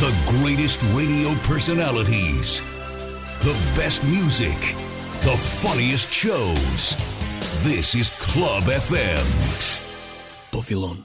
The greatest radio personalities. The best music. The funniest shows. This is Club FM. Po fillon.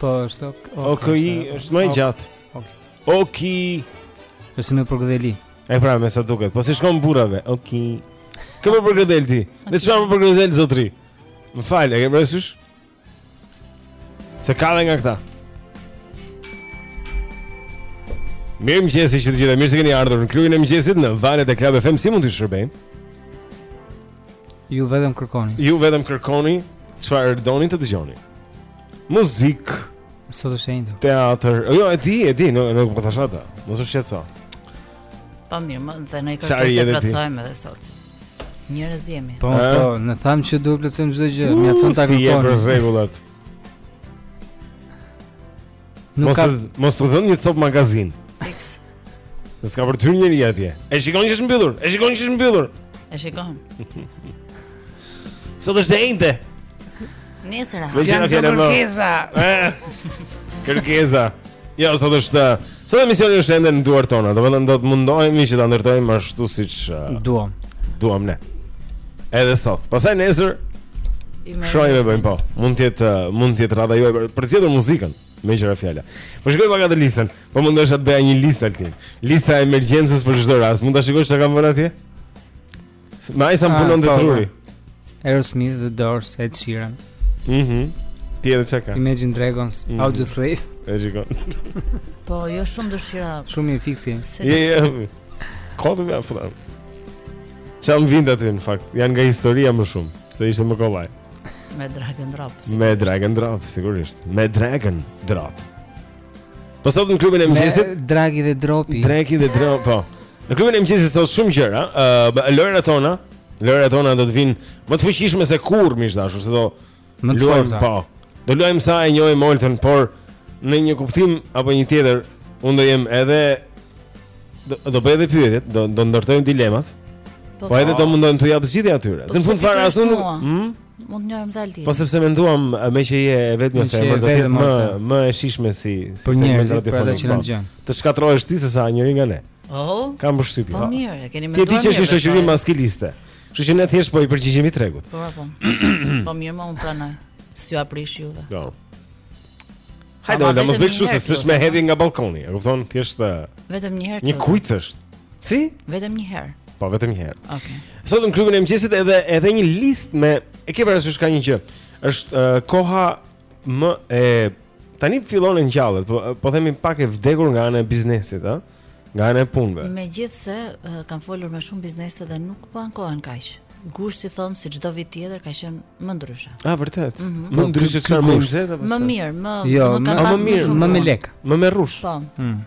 Po, është ok. Ok, është më i gjatë. Ok. Ok. Është më përkëdheli. E pra, me sa duket. Po si shkon burrave? Ok. Kë më përkëdhel ti? Me çfarë më përkëdhel zotëri? Më fal, e ke parasysh? Se ka dhe nga këta. Mirëmëngjesi që të gjitha, mirë se keni ardhur në klubin e mëngjesit në valët e Club FM, si mund të shërbejmë? Ju vetëm kërkoni. Ju vetëm kërkoni çfarë doni të dëgjoni. Muzikë. Sot është e enjte. Teatër. Jo, e di, e di, nuk nuk po thashë atë. Mos u shqetëso. Po mirë, mo dhe ndonjë kërkesë të plotësojmë edhe sot Njerëz jemi Po, po, ne thamë që do të plotësojmë çdo gjë Mjafton të kërkoni S'je për rregullat Nuk ka mos u dhën një copë magazinë. Fiks. Dhe s'ka për të hyrë njeri atje. E shikon që është mbyllur. E shikon që është mbyllur. E shikon. Sot është e enjte. Nesër ha. Jam të kërkesa. Kërkesa. Jo, sot është Sot emisioni është ende në duart tona, do vetëm do të mundohemi që ta ndërtojmë ashtu siç uh, duam. Duam ne. Edhe sot. Pastaj nesër Shohim bëjmë po. Mund të jetë mund të jetë radha juaj për të zgjedhur muzikën me që ra fjala. Po shikoja pak atë listën. Po mundohesha të bëja një listë Altin. Lista e emergjencës për çdo rast. Mund ta shikosh çka kam vënë atje? Me ai sa më ah, punon të po, truri. Po. Aerosmith The Doors Ed Sheeran. Mhm. Mm Tjetër çka? Imagine Dragons, mm -hmm. Audioslave. Ejikon. po, jo shumë dëshira. Shumë i fiksi. Je, je. Kodi më afër. Ça më vinte aty në fakt, janë nga historia më shumë, se ishte më kollaj. Me drag and drop. Sigurisht. Me drag and drop, sigurisht. Me drag and drop. Po sot në klubin e mëngjesit, Me Dragi dhe Dropi. Dragi dhe Dropi, po. Në klubin e mëngjesit sot shumë gjëra, ë uh, lojërat tona, lojërat tona do të vijnë më të fuqishme se kurrë, miq të dashur, se do Më të forta. Po. Do luajmë sa e njohim Oltën, por në një kuptim apo një tjetër, unë do jem edhe do, do bëj edhe pyetjet, do do ndërtojmë dilemat. Po, po edhe do mundohem t'u jap zgjidhje atyre. Po, në fund fare as unë nuk hm? mund ta njoh Oltën. Po sepse menduam meqë je e vetme femër do të jetë më më e shijshme si si për njerëz për ata që na po. dëgjojnë. Të shkatërrohesh ti se sa njëri nga ne. Oh. Kam përshtypje. Po mirë, e keni menduar. Ti e di që është shoqëri maskuliste. Kështu që ne thjesht po i përgjigjemi tregut. Po, po. Po mirë, mo unë pranoj. S'jua prish juve. Po. Hajde, de mos bëj kështu se s'është me hedhje nga balkoni. E kupton? Thjesht vetëm një herë. Një kujt është? Si? Vetëm një herë. Po, vetëm një herë. Okej. Okay. Sot në klubin e mëngjesit edhe edhe një listë me e ke parasysh ka një gjë. Është uh, koha më e tani fillon të ngjallet, po po themi pak e vdekur nga ana e biznesit, ëh. nga ana e punëve. Megjithse uh, kam folur me shumë biznese dhe nuk po ankohen kaq. Gushti thon si çdo vit tjetër ka qenë më ndryshe. Ah, vërtet. Mm -hmm. Më po, ndryshe çfarë më nxehtë apo? Më mirë, më jo, më më mirë, më me lek. Më me rrush. Po. Mm.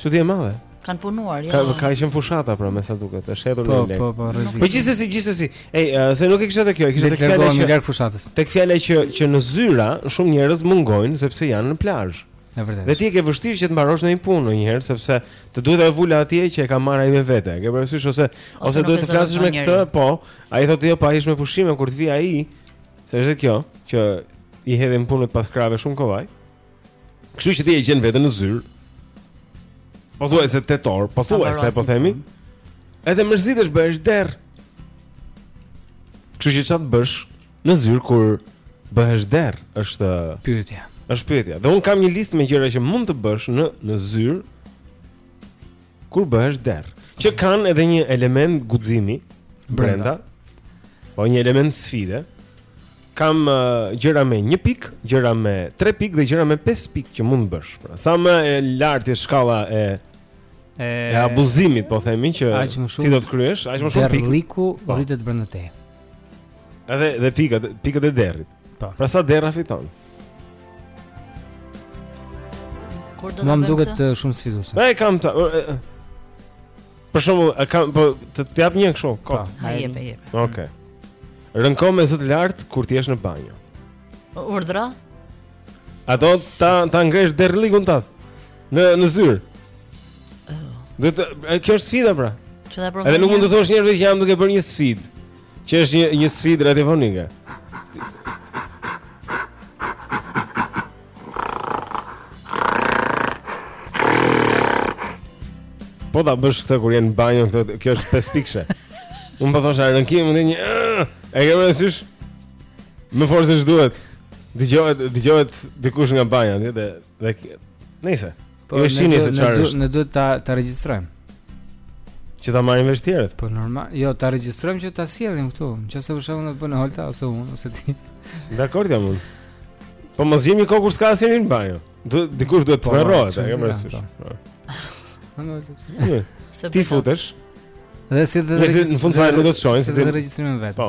Çudi e madhe. Kan punuar, jo. Ka ka qenë fushata pra, me sa duket, është hedhur po, në lek. Po, po, po, rrezik. Po gjithsesi, gjithsesi. Ej, uh, se nuk e kisha te kjo, e kisha te fjala që lek fushatës. Tek fjala që që në zyra shumë njerëz mungojnë sepse janë në plazh. E vërtetë. Dhe ti e ke vështirë që të mbarosh ndonjë punë ndonjëherë sepse të duhet ajo vula atje që e ka marrë ai me vete. E ke parasysh ose ose, ose duhet të flasësh me këtë, po. Ai thotë jo, pa po ish me pushime kur të vi ai. Se është kjo që i hedhin punët pas krave shumë kollaj. Kështu që ti e gjen veten në zyrë. Po thuaj se tetor, po thuaj se po themi. Edhe mërzitesh bëhesh derr. Kështu që çfarë bësh, Në zyrë kur bëhesh derr është pyetja. Është pyetja. Dhe un kam një listë me gjëra që mund të bësh në në zyrë kur bëhesh derr, që kanë edhe një element guximi brenda. Po një element sfide. Kam uh, gjëra me 1 pik, gjëra me 3 pik dhe gjëra me 5 pik që mund të bësh. Pra, sa më e lartë është shkalla e e, e abuzimit, po themi që ti do të kryesh, aq më shumë pik. Derrliku po. rritet brenda teje. Edhe dhe pikat, pikët e derrit. Po. Pra sa derra fiton? Kur do të bëjmë? Më duket eh, shumë sfiduese. Po e kam ta. Eh, eh. Për shembull, e kam po të të jap një kështu. Po, ha jep, jep. Okej. Rënko me zë t'lart kur ti jesh në banjo. Urdhra? A do ta ta ngresh derrlikun tat? Në në zyrë. Oh. Do të kjo është sfida pra. Edhe nuk mund të thosh njerëzve që jam duke bërë një sfidë. Që është një një sfidë radiofonike. Po ta bësh këtë kur je në banjo këtë, kjo është pesë pikëshe. Unë po thosha rënkim në një. E ke parasysh? Më fort se ç'duhet. Dëgjohet, dëgjohet dikush nga banja, dhe dhe nëse Po jo, shini se çfarë është. Ne duhet ta ta regjistrojmë. Që ta marrin vesh tjerët. Po normal, jo ta regjistrojmë që ta sjellim këtu. Nëse për shembull do ta bënte Holta ose unë ose ti. Dakor jam unë. Po mos jemi kur s'ka asnjë në banjo. Do dikush duhet të vërrohet, po, e ke parasysh. Ti futesh. Dhe si dhe në fund fare do të shohin se do të regjistrojmë vetë. Po.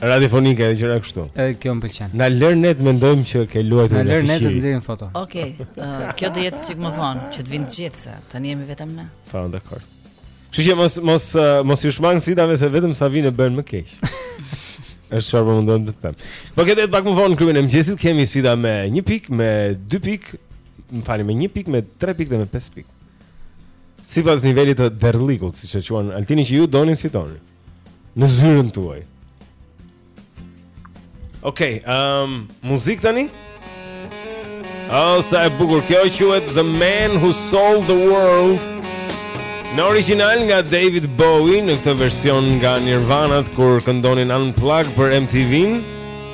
radiofonike dhe gjëra kështu. Edhe kjo më pëlqen. Na lër ne të mendojmë që ti ke luajtur në fshi. Na lër ne të nxjerrim foto. Okej. Okay, uh, kjo do jetë çik më vonë, që të vinë të gjithë se tani jemi vetëm ne. Po, dakor. Kështu që mos mos uh, mos iu shmang si dave se vetëm sa vjen bëhet më keq. Është çfarë po mundohem të them. Po këtu pak më vonë Krye n'mëngjes kemi sfida me 1 pikë, me 2 pikë, më falni me 1 pikë, me 3 pikë dhe me 5 pikë. Sipas nivelit të derrlikut, siç e quan Altini që ju doni të fitoni. në zyrën tuaj. Okej, okay, ehm, um, muzikë tani? Oh, sa e bukur kjo quhet The Man Who Sold the World. Në origjinal nga David Bowie në këtë version nga Nirvana kur këndonin Unplugged për MTV-n.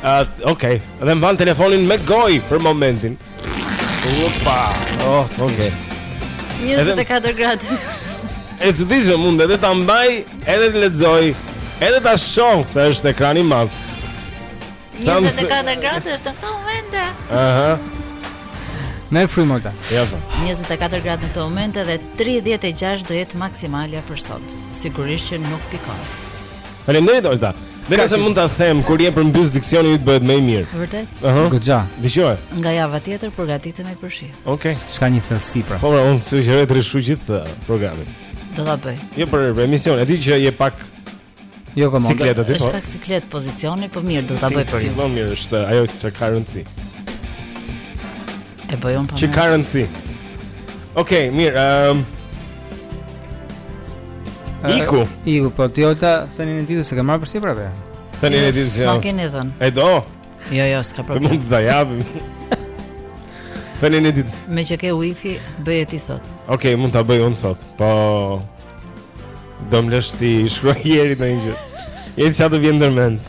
Uh, okay. Dhe mban telefonin me gojë për momentin. Opa. Oh, okay. 24 gradë. E çuditshme mund edhe ta mbaj Edhe të lexoj Edhe të shoh Se është ekran i madh 24 gradë është në këto momente Aha Me frymë ja, 24 gradë në këto momente Dhe 36 do jetë maksimalja për sot Sigurisht që nuk pikon Faleminderit Olta. Dhe nëse mund ta them kur je përmbys diksioni yt bëhet më i mirë. Vërtet? Ëh. Uh -huh. Goxha. Dëgjo. Nga java tjetër përgatitemi për shi. Okej. Okay. S'ka një thellësi pra. Po, pra, unë sugjeroj të rishoh gjithë uh, programin. Do ta bëj. Jo për emision, e di që je pak Jo komod. Siklet aty po. Është pak siklet pozicioni, po mirë, do ta bëj për ju. Po mirë, është ajo që ka rëndësi. E bëj unë pa. Ç'ka rëndësi? Okej, okay, mirë. Ëm um, Iku. Iku, po ti Olta thënien e ditës e ke marrë përsipër apo? Thënien e ditës e. Ma keni dhënë. E do. Jo, jo, s'ka problem. Ty mund ta japim. Thënien e ditës. Meqë ke wifi, bëje ti sot. Okej, okay, mund ta bëj unë sot. Po do më lësh t'i shkruaj në një gjë. Derisa të vijë ndërmend.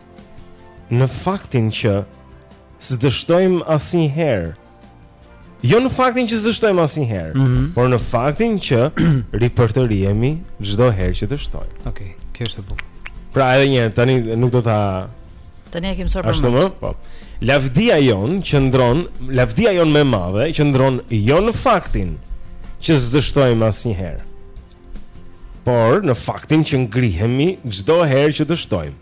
në faktin që s'dështojmë asnjëherë. Jo në faktin që s'dështojmë asnjëherë, mm -hmm. por në faktin që ripërtërihemi çdo herë që dështojmë. Okej, okay, kjo është e bukur. Pra edhe një herë tani nuk do ta Tani e kemi sor për më. Po. Lavdia jonë qëndron, lavdia jonë më e madhe qëndron jo në faktin që s'dështojmë asnjëherë. Por në faktin që ngrihemi çdo herë që dështojmë.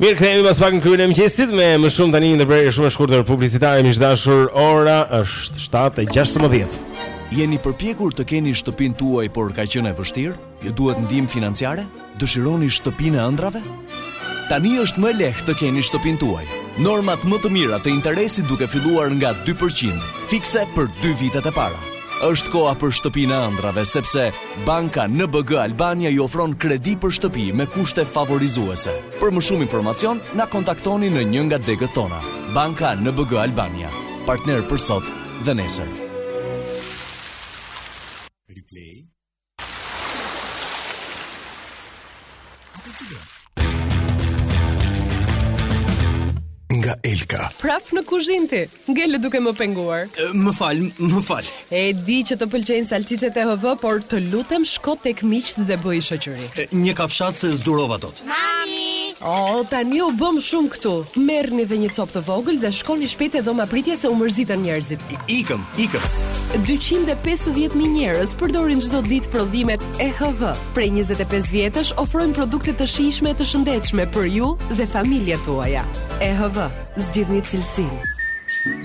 Mirë kthehemi pas pak në Krye n'mëngjes me më shumë tani një ndërprerje shumë e shkurtër publicitare miq të dashur. Ora është 7:16. Jeni përpjekur të keni shtëpinë tuaj, por ka qenë e vështirë? Ju duhet ndihmë financiare? Dëshironi shtëpinë e ëndrrave? Tani është më e lehtë të keni shtëpinë tuaj. Normat më të mira të interesit duke filluar nga 2%, fikse për 2 vitet e para. Është koha për shtëpinë e ëndrrave sepse Banka NBG Albania ju ofron kredi për shtëpi me kushte favorizuese. Për më shumë informacion, na kontaktoni në një nga degët tona. Banka NBG Albania, partner për sot dhe nesër. nga Elka. Prap në kuzhinë ti. Ngele duke më penguar. Më fal, më fal. E di që të pëlqejnë salçiçet EHV, por të lutem shko tek miqtë dhe bëji shoqëri. Një kafshatë se s'durova dot. Mami! O, oh, tani u bëm shumë këtu. Merrni dhe një copë të vogël dhe shkoni shpejt te dhoma e pritjes se u mërzitën njerëzit. Ikëm, ikëm. 250.000 njerëz përdorin çdo ditë prodhimet EHV, prej 25 vjetësh ofrojmë produkte të shijshme e të shëndetshme për ju dhe familjet tuaja. EHV, zgjidhni cilësinë.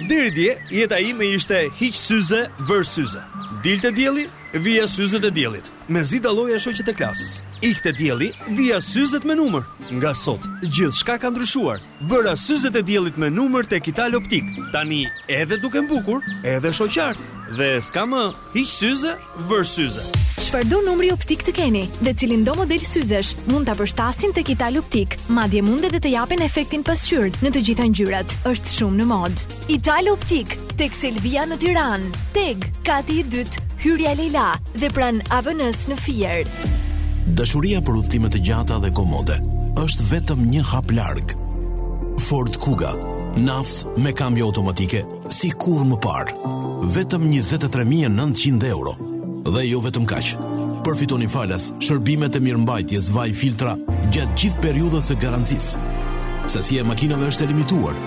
Deri dje, jeta ime ishte hiq syze, vër syze. Dilte dielli, vija syzet e diellit. Mezi dalloja shoqet e klasës. Ikte dielli, vija syzet me numër. Nga sot, gjithçka ka ndryshuar. Bëra syzet e diellit me numër tek Ital Optik, tani edhe dukem bukur, edhe shoh qartë. Dhe s'ka më, hiq syze, vër syze. Çfarëdo numri optik të keni dhe cilindo model syzesh, mund ta përshtasin tek Ital Optik, madje mund edhe t'u japin efektin pasqyrë në të gjitha ngjyrat. Është shumë në modë. Ital Optik, tek Selvia në Tiranë, Teg, kati i dytë, hyrja Lejla dhe pranë AVN-së në Fier. Dashuria për udhëtime të gjata dhe komode është vetëm një hap larg. Ford Kuga, naftë me kambio automatike si kurrë më parë. Vetëm 23900 euro. Dhe jo vetëm kaq. Përfitoni falas shërbimet e mirëmbajtjes vaj filtra gjatë gjithë periudhës së garancisë. Sasia e makinave është e limituar.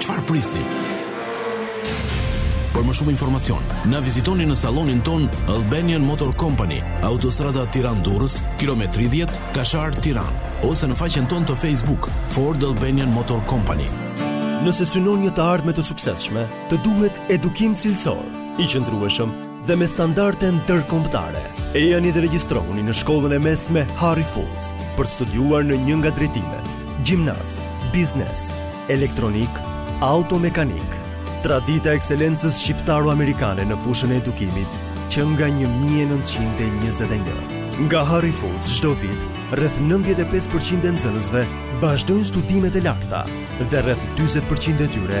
Çfarë prisni? Për më shumë informacion, na vizitoni në sallonin tonë Albanian Motor Company, Autostrada Tiranë-Durrës, kilometri 10, Kashar Tiranë, ose në faqen tonë të Facebook, Ford Albanian Motor Company. Nëse synon një të ardhme të suksesshme, të duhet edukim cilësor, i qëndrueshëm dhe me standarde ndërkombëtare. Ejani dhe regjistrohuni në shkollën e mesme Harry Fultz për të studiuar në një nga drejtimet: gjimnaz, biznes, elektronikë, automekanikë. Tradita e ekselencës shqiptaro-amerikane në fushën e edukimit që nga 1921. Nga Harry Fultz çdo vit, rreth 95% e nxënësve vazhdojnë studimet e larta dhe rreth 40% e tyre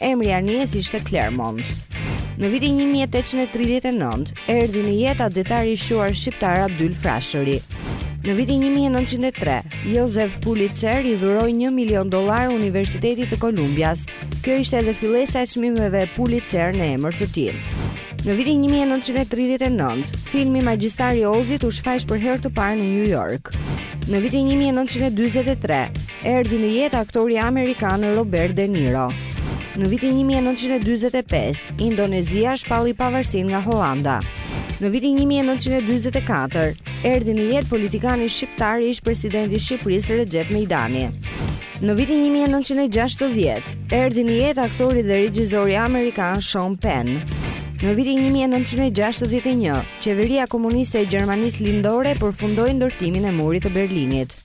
Emri i anijes ishte Clermont. Në vitin 1839 erdhi në jetë atdhetari i shquar shqiptar Abdyl Frashëri. Në vitin 1903, Joseph Pulitzer i dhuroi 1 milion dollarë Universitetit të Kolumbias. Kjo ishte edhe fillesa e çmimeve Pulitzer në emër të tij. Në vitin 1939, filmi Magjistari i Ozit u shfaq për herë të parë në New York. Në vitin 1943, erdhi në jetë aktori amerikan Robert De Niro. Në vitin 1945, Indonezia shpalli pavarësinë nga Holanda. Në vitin 1944, erdhi në jetë politikani shqiptar ish-presidenti i Shqipërisë Rexhep Mejdani. Në vitin 1960, erdhi në jetë aktori dhe regjizori amerikan Sean Penn. Në vitin 1961, qeveria komuniste e Gjermanisë Lindore përfundoi ndërtimin e Murit të Berlinit.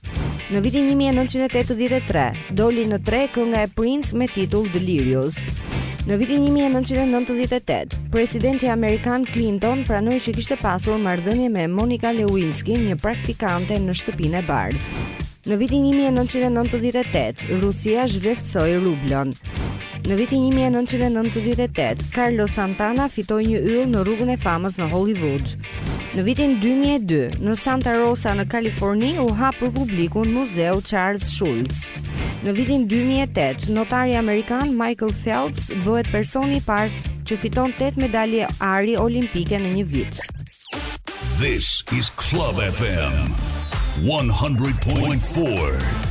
Në vitin 1983, doli në treg kënga e Prince me titull Delirious. Në vitin 1998, presidenti amerikan Clinton pranoi që kishte pasur marrëdhënie me Monica Lewinsky, një praktikante në Shtëpinë e Bardhë. Në vitin 1998, Rusia zhvleftësoi rublën. Në vitin 1998, Carlos Santana fitoi një yll në rrugën e famës në Hollywood. Në vitin 2002, në Santa Rosa në Kaliforni u hap për publikun Muzeu Charles Schulz. Në vitin 2008, notari amerikan Michael Phelps bëhet personi i parë që fiton 8 medalje ari olimpike në një vit. This is Club FM 100.4.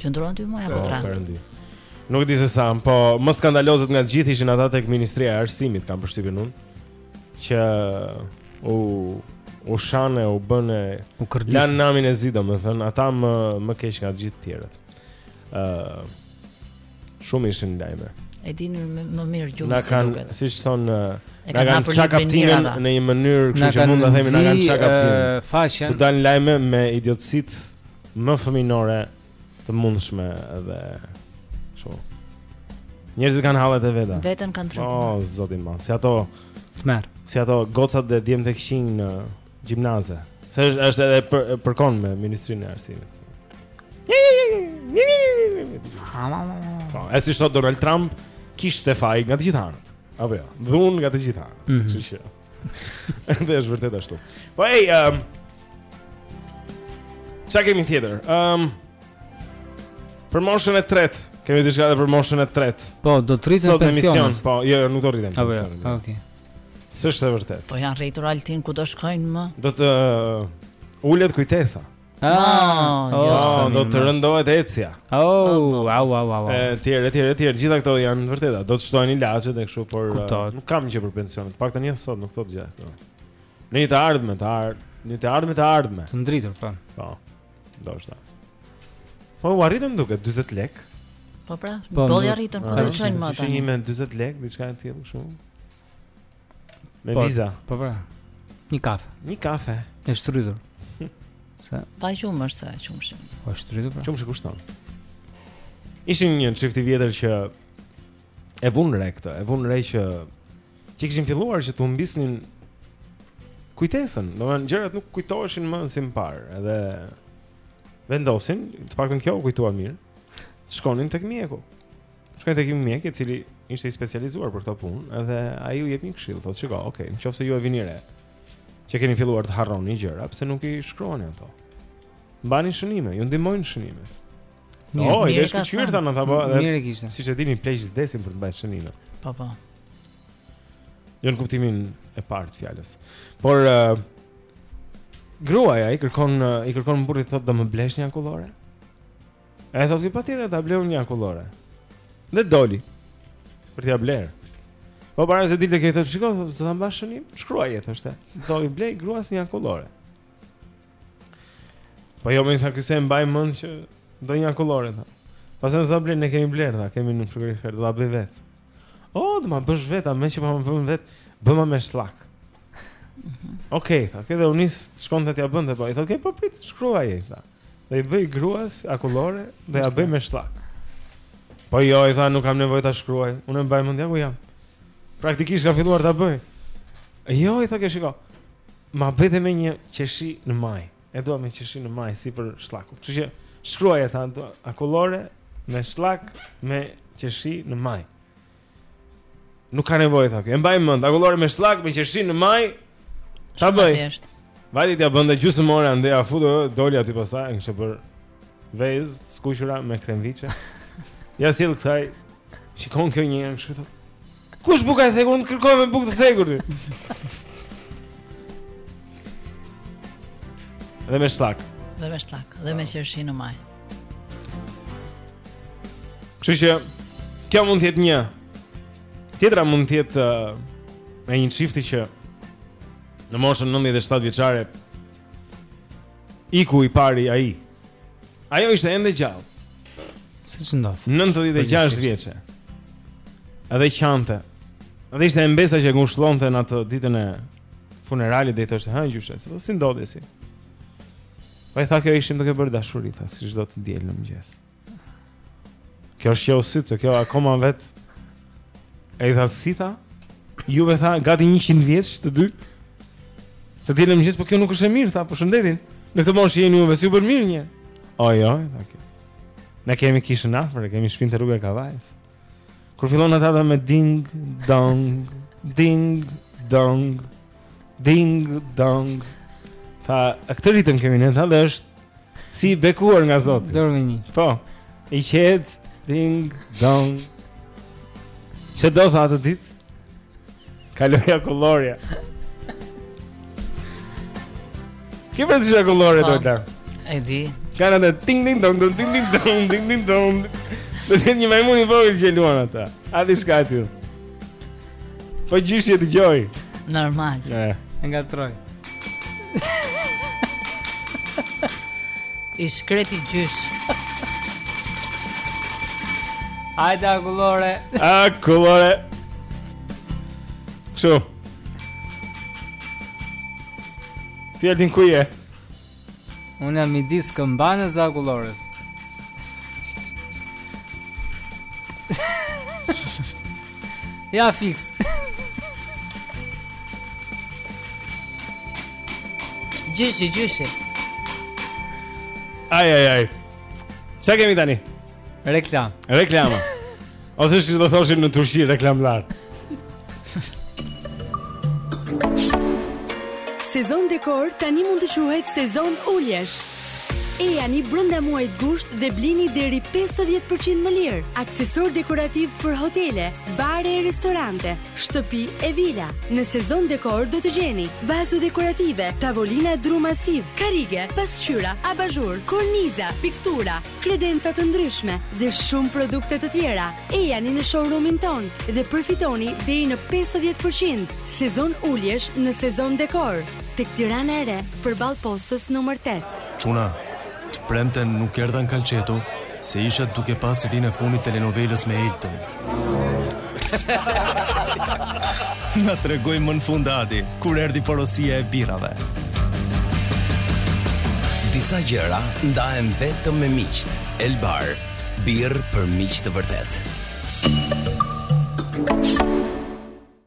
Qëndruan 2 muaj apo 3? Po, Nuk e di se sa, po më skandalozët nga të gjithë ishin ata tek Ministria e Arsimit, kam përshtypjen unë, që u u shanë, u bënë u kërdisë. Lan namin e zi, domethënë, ata më më keq nga të gjithë të tjerët. ë uh, Shumë ishin lajme. E dini më, më mirë gjumë na kan, se duket. Siç thonë na kanë çarë kaptinën në një mënyrë, kështu që mund ta themi na kanë çarë kaptinën. Faqen. Tu dalin lajme me idiotësitë më fëminore të mundshme dhe kështu. Njerëzit kanë hallet e veta. Vetën kanë tregu. Oh, zoti im, si ato tmerr. Si ato gocat dhe djemtë e këqij në gjimnaze. Se është është edhe për, përkon me Ministrinë e Arsimit. Po, e siç thotë Donald Trump, kishte faj nga të gjitha anët. Apo jo, dhunë nga të gjitha anët. Mm -hmm. Dhe është vërtet ashtu. Po ej, ehm um, Ça kemi tjetër? Ehm um, Për moshën e tretë, kemi diçka edhe për moshën e tretë. Po, do të rriten pensionet. Po, jo, jo, nuk do rriten jo? pensionet. Okej. Okay. S'është e vërtetë. Po janë rritur altin ku do shkojnë më? Do të uh, ulet kujtesa. Ah, oh, oh, do të rëndohet ecja. Oh, au au au. Etj, etj, etj. Gjithë këto janë të vërteta. Do të shtojnë ilaçet e kështu, por uh, nuk kam gjë për pensionin. Të paktën jo sot, nuk thotë gjë. Po. Në një të ardhme, të ardhme, në të ardhme, të ardhme. Të ndritur, po. Po. Do të thotë. Po u rritën duke 40 lek. Po pra, po, do të arritën kur do të çojnë më tani. Një me 40 lek, diçka e tillë kështu. Me po, viza. Po pra. Një kafe. Një kafe. E shtrydhur. Sa? Pa qumësht, pa qumësht. Po shtrydhur pra. Qumështi kushton. Ishin një çift i vjetër që e vunë re këtë, e vunë re që që kishin filluar që të humbisnin kujtesën, do të thotë gjërat nuk u kujtoheshin më si më parë, edhe vendosin, të paktën kjo u kujtua mirë. Të shkonin tek mjeku. Shkojnë tek një mjek i cili ishte i specializuar për këtë punë, edhe ai u jep një këshillë, thotë, "Shiko, ok, nëse ju e vini re që keni filluar të harroni gjëra, pse nuk i shkruani ato? Mbani shënime, ju ndihmojnë shënimet." Mirë, oh, mirë, ka shumë thënë ata, po. Mirë e kishte. Siç e dini, pleqtë vdesin për të mbajtur shënime. Po, po. Jo në kuptimin e parë të fjalës. Por uh, gruaja i kërkon uh, i kërkon burrit thotë do më blesh një akullore? E thotë ky patjetër ta blej një akullore. Dhe doli. Për t'ia blerë. Po para se të dilte ky, shiko se do ta mbash shënim, shkruaje thoshte. Do i blej gruas një akullore. Po jo moj tha, pse s'e mbaj mend që do një akullore tha. Pastaj s'ta blej, ne kemi blerë tha, kemi në frigorifer do ta bëj vetë. O, oh, do ma bësh vetë, a meqë po ma bën vetë, bëma me shllak. Mhm. Okej, okay, tha, ky u nis të shkonte t'ia bënte, po i thotë, "Po prit, shkruaje tha." Do i bëj gruas akullore do ia bëj me shllak. Po jo, i tha, nuk kam nevojë ta shkruaj. Unë mbaj mend ja ku jam. Praktikisht kam filluar ta bëj. Jo, i tha ke shiko. Ma bëj dhe me një qershi në majë. E dua me qershi në majë sipër shllakut. Kështu që shkruaje tha, akullore me shllak me qershi në majë. Nuk ka nevojë tha. E mbaj mend, akullore me shllak me qershi në majë. Ta bëj. Vajti t'ia bënte gjysmë ore andej, u fut, doli aty pastaj e kishte bërë vezë të skuqura me kremviçe. Ia sjell kësaj. Shikon kjo një herë kështu. Ku është buka e thekur, unë ta kërkova me bukë të thekur ti. Dhe me shllak. Dhe me shllak, dhe me qershin në majë. Kështu që kjo mund të jetë një. Tjetra mund të jetë uh, me një çift që në moshën 97 vjeçare iku i pari ai. Ajo ishte ende gjallë. Siç ndodh. 96 vjeçe. Edhe qante. Edhe ishte e mbesa që e ngushëllonte në atë ditën e funeralit dhe i thoshte, "Ha gjyshe, po si ndodhi si?" Ai tha kjo ishim duke bërë dashuri tha si çdo të diel në mëngjes. Kjo është jo sytë, kjo akoma vet. Ai tha si tha? Juve tha gati 100 vjeç të dy. Të diel në mëngjes, po kjo nuk është e mirë tha, për shëndetin. Në këtë moshë jeni juve super mirë një. Oj oj, okay. Ne kemi kishën afër, kemi shpinë te rruga e Kavajës. Kur fillon ata tha me ding dong, ding dong, ding dong. Tha, a këtë ritëm kemi ne, tha dhe është si i bekuar nga Zoti. Dorë me një. Po. I qet ding dong. Ç'e do tha atë ditë? Kaloi akullorja. Kë vjen akullorja po. dota? E di. Kanë atë ting ting dong dong ting ting dong ting ting dong. Do të një majmun i vogël që luan ata. A di çka aty? Po gjysh e dëgjoj. Normal. Ja. E ngatërroi. I shkreti gjysh. Hajde akullore. Akullore. Kështu. Fjalën ku je? Unë jam midis këmbanës dhe akullores. ja fix. Gjyshi, gjyshi. Ai ai ai. Çka kemi tani? Reklamë. Reklama. Ose si do thoshin në Turqi reklamlar. Sezon dekor tani mund të quhet sezon uljesh. Ejani brenda muajit gusht dhe blini deri 50% më lirë. Aksesorë dekorativ për hotele, bare e restorante, shtëpi e vila. Në sezon dekor do të gjeni vazo dekorative, tavolina dru masiv, karrige, pasqyra, abazhur, korniza, piktura, kredenca të ndryshme dhe shumë produkte të tjera. Ejani në showroom-in tonë dhe përfitoni deri në 50 për qind sezon uljesh në sezon dekor tek Tirana e Re përballë postës numër 8. Çuna, të premten nuk erdha në kalçeto se isha duke pa serinë e fundit telenovelës me Eltën. Na tregoi më në fund Adi, kur erdhi porosia e birrave. Disa gjëra ndahen vetëm me miqtë. Elbar, birrë për miq të vërtetë.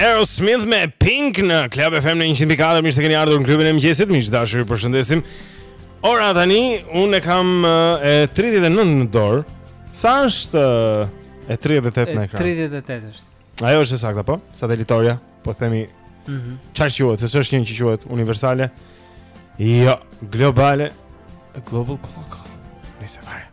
Aerosmith me Pink në Club FM në 104 Mirë se keni ardhur në klubin e mëngjesit Miq të dashur ju përshëndesim Ora tani, unë e kam e 39 në dorë Sa është e 38 në ekran? 38 është Ajo është e sakta po, satelitorja Po themi mm -hmm. Ça quhet, se ç'është një që quhet universale Jo, globale Global clock Nejse fare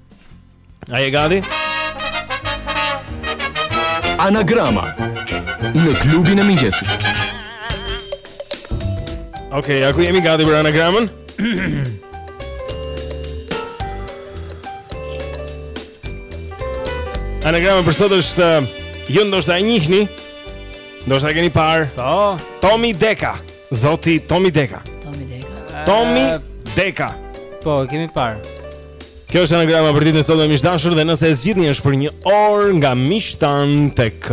A je gati? Anagrama në klubin e mëngjesit. Okej, okay, ja ku jemi gati për anagramën? Anagrama për sot është uh, ju ndoshta e njihni. Ndoshta e keni parë. Po. Tommy Deka. Zoti Tommy Deka. Tommy Deka. Tommy Deka. Po, e kemi parë. Kjo është anagrama për ditën e sotme miq të dashur dhe nëse e zgjidhni është për një orë nga miqtë tanë tek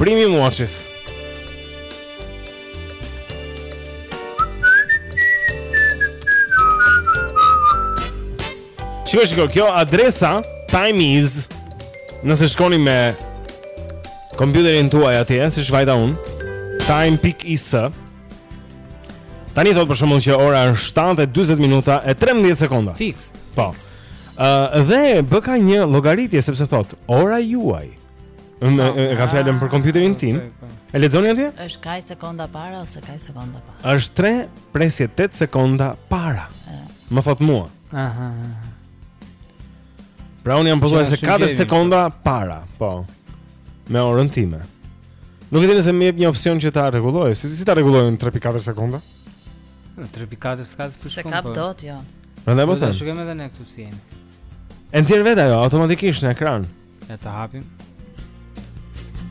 Premium Watches. Shiko, shiko, kjo adresa Time is Nëse shkoni me Kompjuterin tuaj atje, siç vajta unë Time.is Tani thot për shembull që ora është 7:40 minuta e 13 sekonda. Fiks. Po. Ë uh, dhe bëka një llogaritje sepse thot ora juaj. Unë ah, e ka fjalën për kompjuterin tim. E lexoni atje? Është kaq sekonda para ose kaq sekonda pas? Është 3 presje 8 sekonda para. Më thot mua. Aha. Pra unë jam pothuajse 4 sekonda para, po, me orën time. Nuk e di nëse më jep një opsion që ta rregulloj. Si si ta rregulloj në 3.4 sekonda? Në 3.4 s'ka të përshkon. S'e kap po. dot jo. Prandaj po them. Shikojmë edhe ne këtu si jemi. E nxjerr vetë ajo automatikisht në ekran. Ja ta hapim.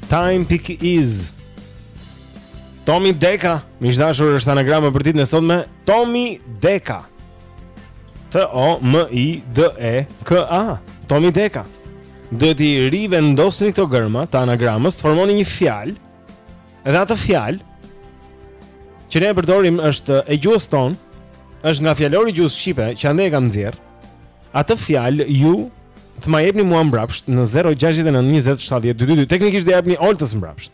Time pikë is. Tommy Deka, miq të dashur është anagrama për ditën e sotme, Tommy Deka. T O M I D E K A. Tommy Deka. Duhet t'i rivendosni këto gërma të anagramës, të formoni një fjalë. Dhe atë fjalë që ne e përdorim është e gjuhës tonë, është nga fjalori i gjuhës shqipe që andej e kam nxjerr. Atë fjalë ju të ma jepni mua mbrapsht në 069 20 70 222. Teknikisht do japni Oltës mbrapsht.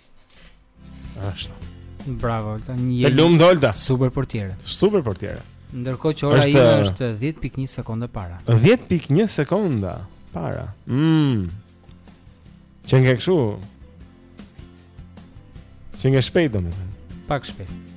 Ashtu. Bravo, Olta. Një Të lumë Olta. Super portiere. Super portiere. Ndërkohë që ora ime është 10.1 sekonda para. 10.1 sekonda para. Mm. Qenke kështu. Qenke shpejt domethënë. Pak shpejt.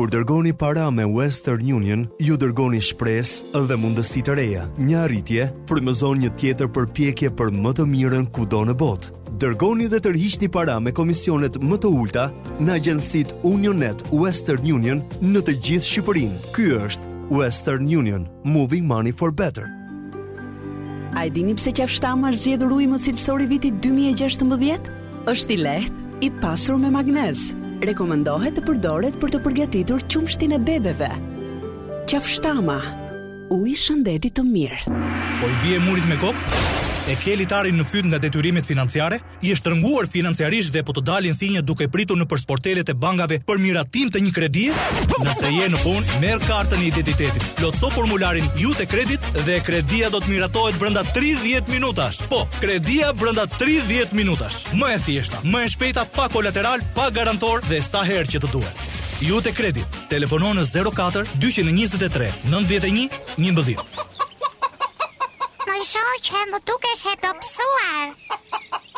Kur dërgoni para me Western Union, ju dërgoni shpresë dhe mundësi të reja. Një arritje frymëzon një tjetër përpjekje për më të mirën kudo në botë. Dërgoni dhe tërhiqni para me komisionet më të ulëta në agjencitë Unionnet Western Union në të gjithë Shqipërinë. Ky është Western Union, moving money for better. A e dini pse Qafshtama është zgjedhur uji më cilësor i vitit 2016? Është i lehtë, i pasur me magnez. Rekomendohet të përdoret për të përgatitur qumështin e bebeve. Qafshtama. Uji i shëndetit të mirë. Po i bie murit me kokë? E ke litarin në fyt nga detyrimet financiare? I shtrënguar financiarisht dhe po të dalin thinja duke pritur nëpër sportelet e bankave për miratim të një kredie? Nëse je në punë, merr kartën e identitetit, plotëso formularin IuteCredit dhe kredia do të miratohet brenda 30 minutash. Po, kredia brenda 30 minutash. Më e thjeshta, më e shpejta, pa kolateral, pa garantor dhe sa herë që të duhet. IuteCredit. Telefono në 04 223 91 11. Moj shoqe, më dukesh e stresuar.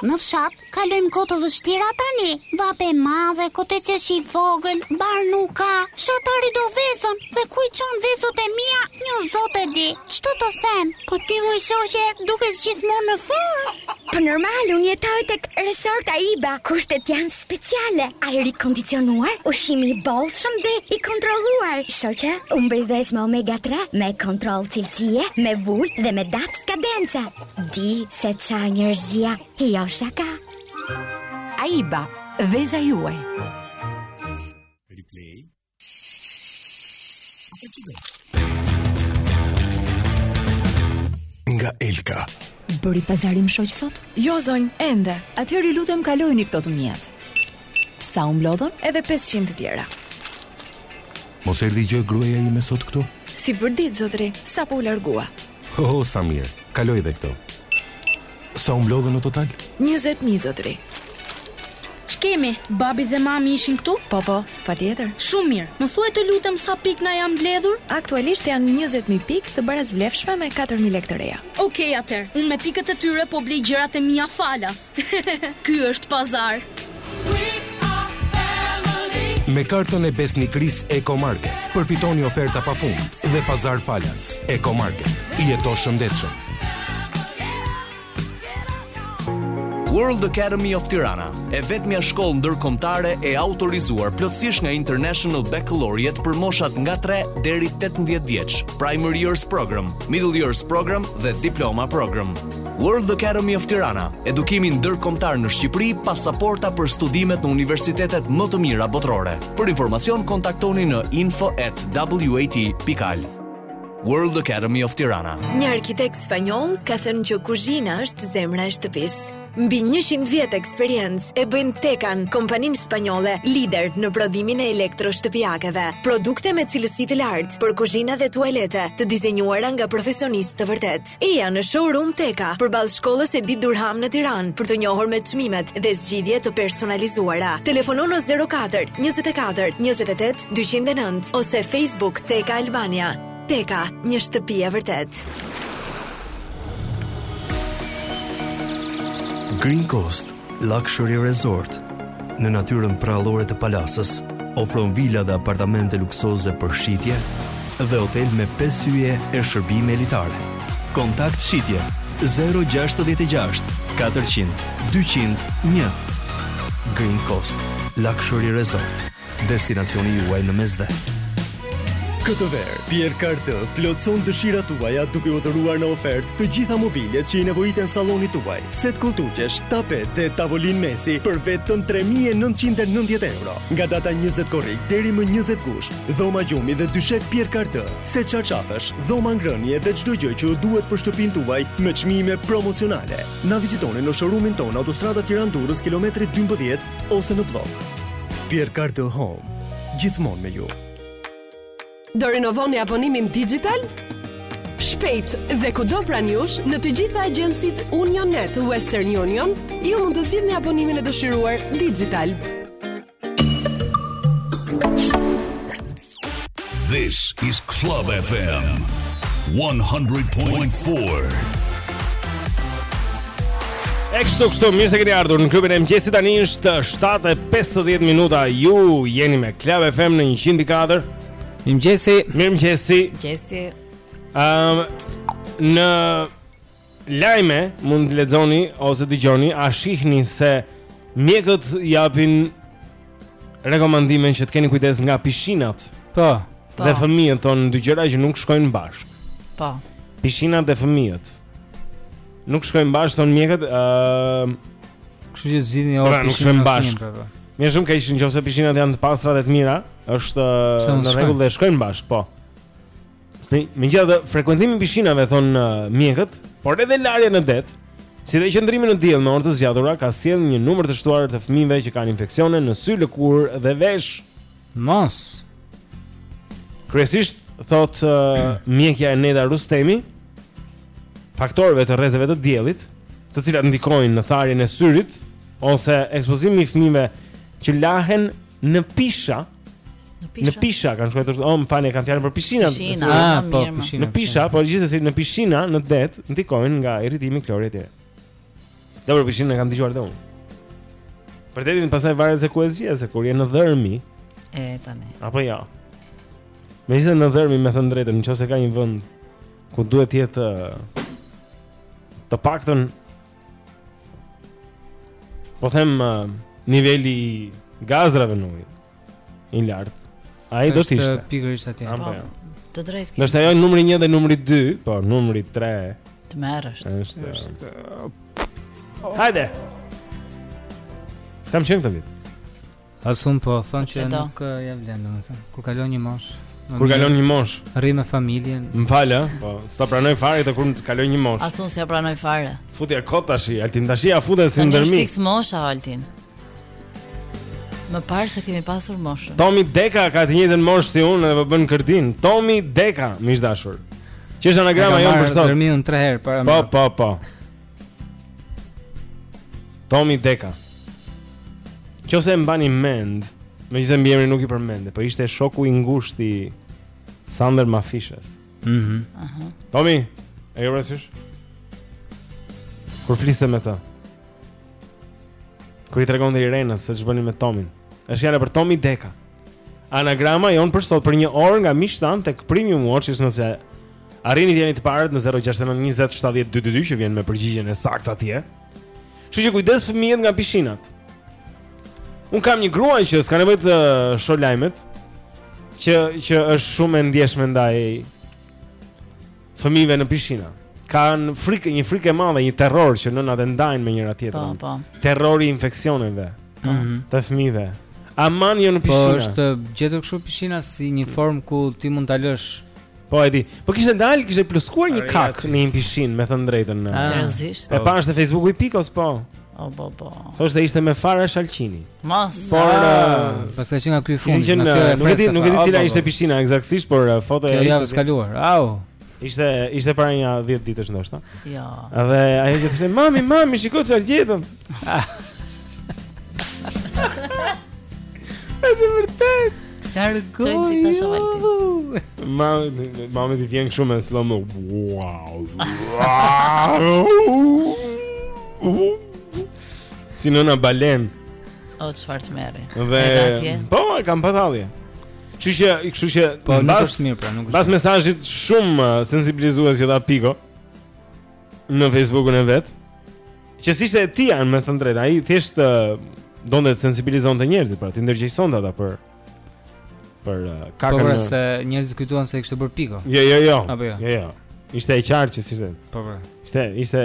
Në fshat, kalojmë kohë të vështira tani. Vapë e madhe, koteci i vogël, bar nuk ka. Fshatari do vezën, dhe ku i çon vezët e mia, një zot e di. Ç'do të them? Po ti moj shoqe, dukesh gjithmonë në formë. Po normal, unë jetoj tek resort Aiba, kushtet janë Speciale, ajër i kondicionuar, ushqim i bollshëm dhe i kontrolluar. Shoqe, unë bëj vezë me omega 3, me kontroll cilësie, me vulë dhe me datë skadence. Di se ç'ha njerëzia e jo shaka. Aiba, veza juaj. Replay. Nga Elka. Bëri pazar im shoq sot? Jo zonjë, ende. Atëherë ju lutem kalojini këto të miat. Sa u mblodhën? Edhe 500 të tjera. Mos erdhi gjë gruaja ime sot këtu? Si përditë zotëri, sapo u largua. Oh, sa mirë. Kaloji dhe këto. Sa u mblodhën në total? Njëzet mijë zotëri. Ç'kemi? Babi dhe mami ishin këtu? Po, po, patjetër. Shumë mirë. Më thuaj të lutem sa pikë na janë mbledhur? Aktualisht janë njëzet mijë pikë të barasvlefshme me katër mijë lekë të reja. Okej atëherë, unë me pikët e tyre po blej gjërat e mia falas. Ky është pazar. Me kartën e besnikërisë Ecomarket përfitoni oferta pa fund dhe pazar falas. Ecomarket, jeto shëndetshëm! World Academy of Tirana, e vetmja shkollë ndërkombëtare e autorizuar plotësisht nga International Baccalaureate për moshat nga 3 deri 18 vjeç, Primary Years Program, Middle Years Program dhe Diploma Program. World Academy of Tirana, edukimi ndërkombëtar në Shqipëri, pasaporta për studimet në universitetet më të mira botërore. Për informacion kontaktoni në info@wat.al. World Academy of Tirana. Një arkitekt spanjoll ka thënë që kuzhina është zemra e shtëpisë. Mbi 100 vjet eksperiencë e bëjnë Tekan, kompaninë spanjolle lider në prodhimin e elektroshtëpiakeve. Produkte me cilësi të lartë për kuzhina dhe tualete, të dizenjuara nga profesionistë të vërtetë. Eja në showroom Teka, përballë shkollës Edit Durham në Tiranë, për t'u njohur me çmimet dhe zgjidhje të personalizuara. Telefono në 04 24 28 209 ose Facebook Teka Albania. Teka, një shtëpi e vërtetë. Green Coast Luxury Resort, në natyrën përrallore të Palasës, ofron vila dhe apartamente luksoze për shitje dhe hotel me pesë yje e shërbime elitare. Kontakt Shitje, 066 400 201. Green Coast Luxury Resort. Destinacioni juaj në Mesdhe. Këtë verë, Pierre Cardin plotëson dëshirat tuaja duke u dhuruar në ofertë të gjitha mobiljet që i nevojiten sallonit tuaj. Set koltuqesh, tapet dhe tavolinë mesi për vetëm 3990 euro. Nga data 20 korrik deri më 20 gusht, dhoma gjumi dhe dyshek Pierre Cardin, set çarçafësh, dhoma ngrënie dhe çdo gjë që ju duhet për shtëpinë tuaj me çmime promocionale. Na vizitoni në showroomin tonë Autostrada Tiranë-Durrës kilometri 12 ose në Bllok. Pierre Cardin Home, gjithmonë me ju. Do rinovoni abonimin Digitalb? Shpejt dhe kudo pranë jush, në të gjitha agjencitë Unionnet Western Union, ju mund të zgjidhni abonimin e dëshiruar Digitalb. This is Club FM 100.4. E kështu kështu, mirë se keni ardhur në klubin e mëngjesit tani është 7:50 minuta. Ju jeni me Club FM në 100.4. Mirëmëngjesi. Mirëmëngjesi. Gjesi, Ëm në Lajme mund të lexoni ose dëgjoni, a shihni se mjekët japin rekomandime që të keni kujdes nga pishinat. Po. po. Dhe fëmijët thonë dy gjëra që nuk shkojnë bashkë. Po. Pishinat dhe fëmijët. Nuk shkojnë bashkë thonë mjekët, ë uh, Kështu që zgjidhni orë pishinat. Nuk shkojnë bashkë. Po. Më shumë ka ishin nëse pishinat janë të pastra dhe të mira, është në rregull dhe shkojnë bashkë, po. Megjithatë frekuentimi i pishinave thonë uh, mjekët, por edhe larja në det, si dhe qëndrimi në diell me orë të zgjatura ka sjellë një numër të shtuar të fëmijëve që kanë infeksione në sy, lëkurë dhe vesh. Mos. Kryesisht thotë uh, mjekja Eneda Rustemi, faktorëve të rrezeve të diellit, të cilat ndikojnë në tharjen e syrit ose ekspozimi i fëmijëve që lahen në pisha, Në pisha. Në pisha kanë shkuar. Oh, më falni, kanë fjalën për pishinën. Pishina, ah, po, pishinë. Në pisha, po gjithsesi në pishina në det ndikojnë nga irritimi i klorit etj. Dhe për pishinën e kam dëgjuar dhe unë. Për detin pastaj varet se ku e zgjidh, se kur je në Dhërmi. E tani. Apo jo. Me ishte në Dhërmi me thënë të drejtën, nëse ka një vend ku duhet të jetë të paktën Po them uh, niveli i gazrave në ujë i lartë. Ai do të ishte. Është pikërisht atje. Po, jo. të drejtë. Do ishte ajo numri 1 dhe numri 2, po numri 3. Të merresh. Është. Hajde. S'kam qenë këtë vit. As unë po them që nuk ia vlen domethënë. Kur kalon një moshë. Kur kalon një moshë. Rri me familjen. M'fal, po s'ta pranoj fare këtë kur kalon një moshë. As unë s'ia pranoj fare. Futja kot tash, Altin tash ja futen si në Dhërmi. Është fiks mosha Altin. Më parë s'e kemi pasur moshën. Tomi Deka ka të njëjtën moshë si unë dhe po bën kërdinë. Tomi Deka, miq të dashur. Që është anagrama jonë për sot. Dhërmiun 3 herë para. Po, po, po. Tomi Deka. Qoftë se e mbani mend, megjithëse mbiemri nuk i përmendej, po ishte shoku i ngushtë i Sander Mafishës. Mhm. Mm Aha. Tomi, e ke parasysh? Kur fliste me të. Kur i tregonte Irenës se ç'bënim me Tomin. Është fjala për Tomi Deka. Anagrama jonë për sot për një orë nga Mishtan tek Premium Watches nëse arrini të jeni të parët në 069 20 70 222 që vjen me përgjigjen e saktë atje. Kështu që kujdes fëmijët nga pishinat. Unë kam një grua që s'ka nevojë të shohë lajmet që që është shumë e ndjeshme ndaj fëmijëve në pishina. Kanë frikë, një frikë e madhe, një terror që nënat e ndajnë me njëra tjetrën. Po, po. Terrori i infeksioneve mm -hmm. të fëmijëve. Aman jo në po, pishina. Po është gjetur kështu pishina si një formë ku ti mund ta lësh. Po e di. Po kishte dalë, kishte pluskuar një kak në një pishinë, me thënë drejtën. Ah. Seriozisht. E pashë në Facebookun e Pikos, po. O bo bo. Thoshte ishte me fara shalqini. Mos. Por ah. eh, paska qenë ky fund. Nuk e di, nuk e di, nuk e di cila ishte pishina eksaktësisht, por eh, foto e javës së kaluar. Au. Ishte ishte para një 10 ditësh ndoshta. Jo. Dhe ajo që thoshte, "Mami, mami, shiko çfarë gjetëm." Është vërtet. Largo. Çoj ti tash valti. Mami, mami ti vjen shumë në slow mo. Wow. Si nëna balen. O çfarë të merri. Dhe po, e kam patallje. Kështu që, kështu që po nuk është mirë pra, nuk është. Pas mesazhit shumë uh, sensibilizues që dha Piko në Facebookun e vet. Që s'ishte e tija me thënë drejt, ai thjesht uh, donte të sensibilizonte njerëzit, pra t'i ndërgjegjësonte ata për për uh, kakën. Po pra, se njerëzit kujtuan se kishte bërë Piko. Jo, jo, jo. Apo jo. Jo, jo. Ishte e qartë që s'ishte. Po pra. Ishte, ishte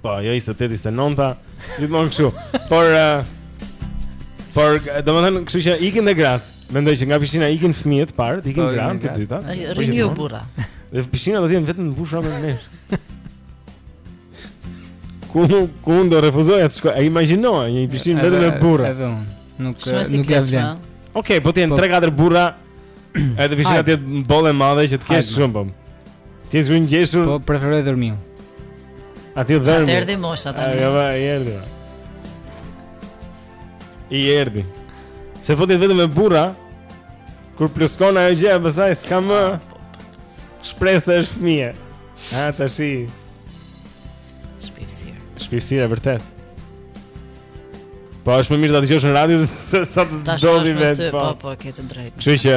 Po, jo 28, 29-ta, gjithmonë kështu. Por uh, por domethënë, kështu që ikin dhe gratë. Mendoj që nga pishina ikin fëmijët të parë, ikin po, gratë të dyta. Po, Rrinë burra. Dhe pishinat do të jenë vetëm mbushur me meshkuj. Ku do refuzoja të shkoj? E imagjino, një pishinë vetëm me burra. Edhe unë. Nuk nuk ia vlen. Okej, po të jenë 3-4 burra A do vishë atë bollën e madhe që të kesh shumë po. Ti zgjon gjeshur. Po preferoj Dhërmiun. Aty Dhërmi. Erdhi mosha tani. Ja, va, i erdhi. I erdhi. Se flet vetëm me burra. Kur pluskon ajo gjë, pastaj s'ka më. Ah, po, po. Shpreso është fëmijë. Ha tash. Shpifësirë. Shpifësirë e vërtetë. Po është më mirë ta dëgjosh në radio se sa të doli me. Po. po po, ke të drejtë. Kështu që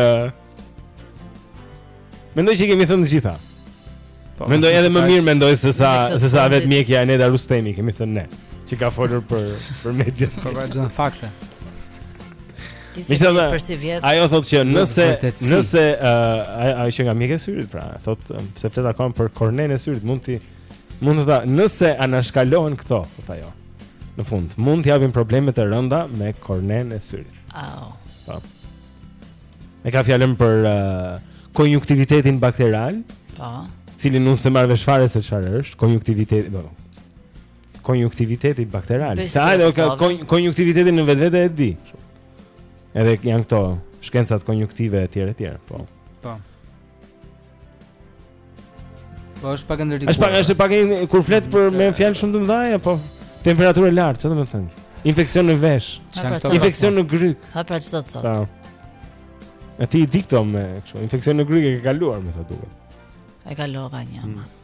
Mendoj që kemi thënë të gjitha. Po. Mendoj edhe më mirë mendoj se sa se sa vetë mjekja Eneda Rustemi kemi thënë ne, që ka folur për për mediat. Po ka dhënë fakte. Ti sa për si vjet. Ajo thotë që nëse nëse ë ajo qenka mjeke e syrit, pra, thotë se flet akoma për kornen e syrit, mund ti Mund të thotë, nëse anashkalohen këto, thotë ajo. Në fund, mund të japin probleme të rënda me kornen e syrit. Au. Po. E ka fjalën për uh, konjunktivitetin bakterial. Po. Cilin nuk s'e marr vesh fare se çfarë është, konjunktiviteti, po. Konjunktiviteti bakterial. Se ajo ka konjunktivitetin në vetvete e di. Edhe janë këto shkencat konjunktive etj etj, po. Po. Po është pak ndërlikuar. Është pak, është pak kur flet me fjalë shumë të mëdha, po temperaturë e lartë, çfarë do me thënë? Infeksion në vesh. Pra, infeksion në grykë. Ha pra çfarë do të thotë. Po. A ti i di këto me kështu, infeksion në grykë e ke kaluar me sa duket. E kalova një. Mm.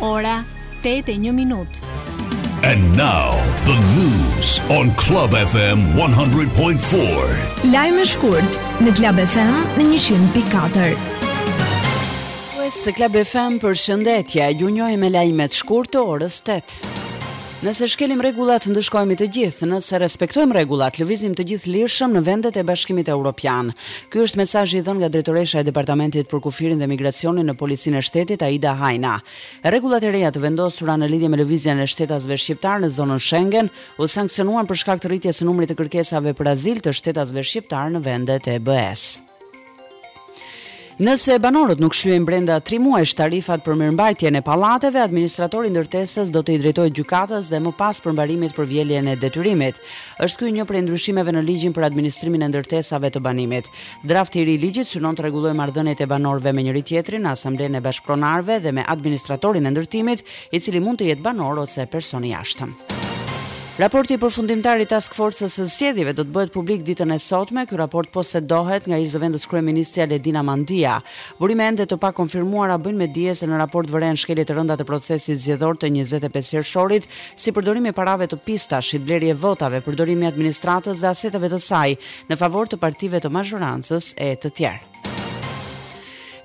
Ora 8:01 minutë. And now the news on Club FM 100.4. Lajme shkurt në Club FM në 100.4. Dëgjues të Club FM përshëndetje. Ju njohim me lajmet shkurt të orës 8. Nëse shkelim rregullat, ndëshkohemi të gjithë. Nëse respektojmë rregullat, lëvizim të gjithë lirshëm në vendet e Bashkimit Evropian. Ky është mesazhi i dhënë nga drejtoresha e Departamentit për Kufirin dhe Migracionin në Policinë e Shtetit, Aida Hajnaj. Rregullat e reja të vendosura në lidhje me lëvizjen e shtetasve shqiptarë në zonën Schengen u sanksionuan për shkak të rritjes së numrit të kërkesave për azil të shtetasve shqiptarë në vendet e BE-së. Nëse banorët nuk shlyejnë brenda 3 muajsh tarifat për mirëmbajtjen e pallateve, administratori i ndërtesës do t'i drejtohet gjykatës dhe më pas përmbarimit për vjeljen e detyrimit. Është ky një prej ndryshimeve në Ligjin për Administrimin e Ndërtesave të Banimit. Drafti i ri i ligjit synon të rregullojë marrëdhëniet e banorëve me njëri-tjetrin në asamblenë e bashkëpronarëve dhe me administratorin e ndërtimit, i cili mund të jetë banor ose person i jashtëm. Raporti përfundimtar i Task Forcës së Zgjedhjeve do të bëhet publik ditën e sotme. Ky raport posedohet nga ish-zëvendëskryeministrja Ledina Mandia. Burime ende të pakonfirmuara bëjnë me dije se në raport vërehen shkelje të rënda të procesit zgjedhor të njëzet e pesë qershorit, si përdorimi i parave të pista, shitblerje e votave, përdorimi i administratës dhe aseteve të saj në favor të partive të mazhorancës e të tjera.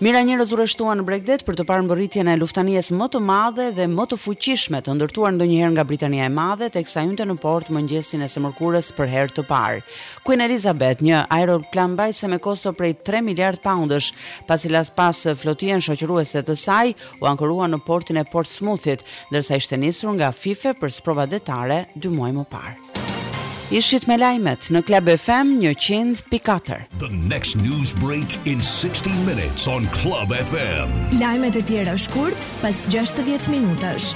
Mijëra njerëz u rreshtuan në bregdet për të parë mbërritjen e luftanijes më të madhe dhe më të fuqishme të ndërtuar ndonjëherë nga Britania e Madhe, teksa hynte në port mëngjesin e së mërkurës për herë të parë. Queen Elizabeth, një aeroplanmbajtëse me kosto prej 3 miliardë paundësh, pasi la pas flotiljen shoqëruese të saj, u ankorua në portin e Portsmouthit, ndërsa ishte nisur nga Fife për sprova detare dy muaj më parë. Ishit me lajmet në Club FM 100.4. The next news break in 60 minutes on Club FM. Lajmet e tjera shkurt pas 60 minutash.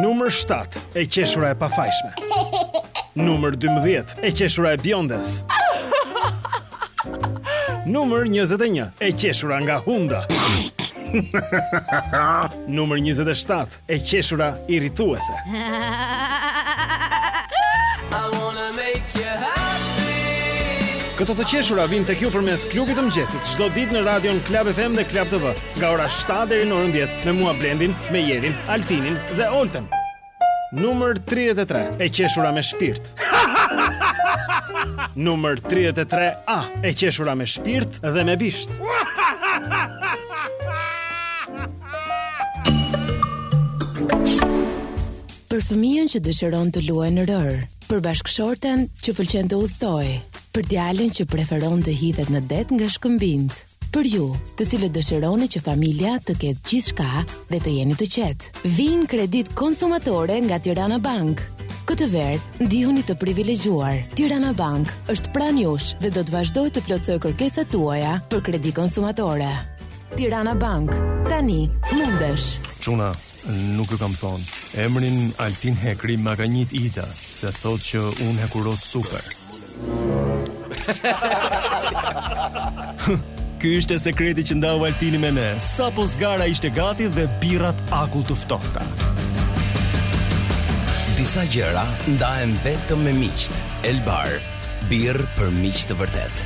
Numër 7, e qeshura e pafajshme. Numër 12, e qeshura e bjondes. Numër 21, e qeshura nga hunda. Numër 27, e qeshura irrituese. Këto të qeshura vijnë tek ju përmes klubit të mëngjesit, çdo ditë në radion Club FM dhe Club TV. Nga ora 7 deri në orën 10 me mua Blendin, me Jerin, Altinin dhe Oltën. Numër 33, e qeshura me shpirt. Numër 33A, e qeshura me shpirt dhe me bisht. Për fëmijën që dëshiron të luajë në rërë, për bashkëshorten që pëlqen të udhëtojë, për djalin që preferon të hidhet në det nga shkëmbinjtë. Për ju, të cilët dëshironi që familja të ketë gjithçka dhe të jeni të qetë, vijnë kreditë konsumatore nga Tirana Bank. Këtë verë, ndihuni të privilegjuar. Tirana Bank është pranë jush dhe do të vazhdojë të plotësojë kërkesat tuaja për kredi konsumatore. Tirana Bank, tani mundesh. Çuna, Nuk ju kam thonë. Emrin Altin Hekri ma ka ngjit Ida, se thotë që unë hekuros super. Ky ishte sekreti që ndau Altini me ne. Sapo zgara ishte gati dhe birrat akull të ftohta. Disa gjëra ndahen vetëm me miqtë. Elbar, birrë për miq të vërtetë.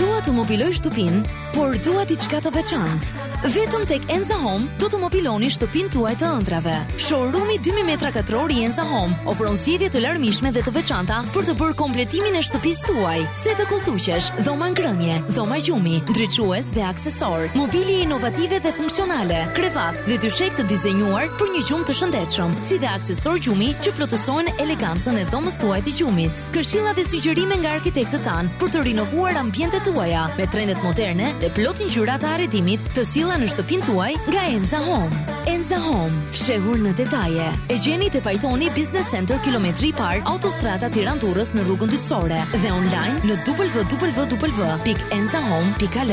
Dua të mobiloj shtëpinë, Por dua diçka të veçantë. Vetëm tek Enza Home do të mobiloni shtëpinë tuaj të ëndrrave. Showroom-i 2000 metra katrorë i Enza Home ofron zgjedhje të larmishme dhe të veçanta për të bërë kompletimin e shtëpisë tuaj. Sete kolltuqesh, dhoma ngrënie, dhoma gjumi, ndriçues dhe aksesorë, mobilje inovative dhe funksionale, krevatë dhe dyshekë të dizenjuar për një gjumë të shëndetshëm, si dhe aksesorë gjumi që plotësojnë elegancën e dhomës tuaj të gjumit. Këshilla dhe sugjerime nga arkitektët tanë për të rinovuar ambientet tuaja me trendet moderne dhe plot ngjyra të arredimit të sjella në shtëpinë tuaj nga Enza Home. Enza Home, fshehur në detaje. E gjeni te Pajtoni Business Center kilometri i parë, autostrada Tiranë-Durrës në rrugën dytësore dhe online në www.enzahome.al.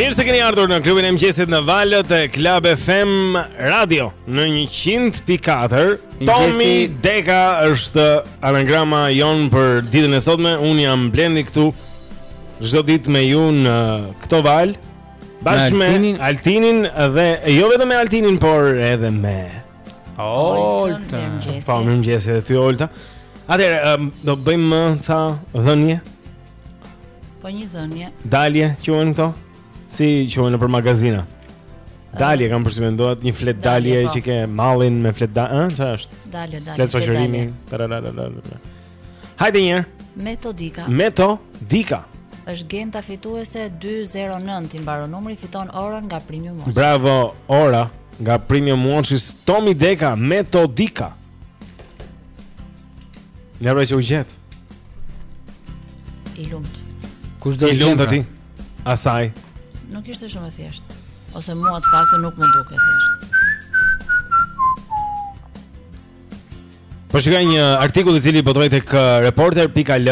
Mirë se keni ardhur në klubin e mëngjesit në valët e Club FM Radio në 100.4. Tomi Deka është anagrama jonë për ditën e sotme. Unë jam Blendi këtu Çdo ditë me ju në këto valë bashkë me Altinin. Altinin dhe jo vetëm me Altinin, por edhe me Oltën. Po, mirëmëngjes edhe ty Olta. Atëherë, um, do bëjmë uh, ca dhënie. Po një dhënie. Dalje quhen këto? Si quhen nëpër magazina? Dalje kam përshtypjen mendohet një fletë dalje, dalje po. që ke mallin me fletë dalje, ëh, çfarë është? Dalje, dalje. Fletë shoqërimi. Hajde një herë. Metodika. Metodika. Është Genta fituese 209 i mbaron numri fiton orën nga Premium Watches. Bravo, ora nga Premium Watches Tommy Deka Metodika. Ne rroj që u gjet. I lumt. Kujt do t'i lumt pra? Ti? Asaj. Nuk ishte shumë e thjeshtë. Ose mua të paktën nuk më duket e thjeshtë. Po shikoj një artikull i cili botohej tek uh, reporter.al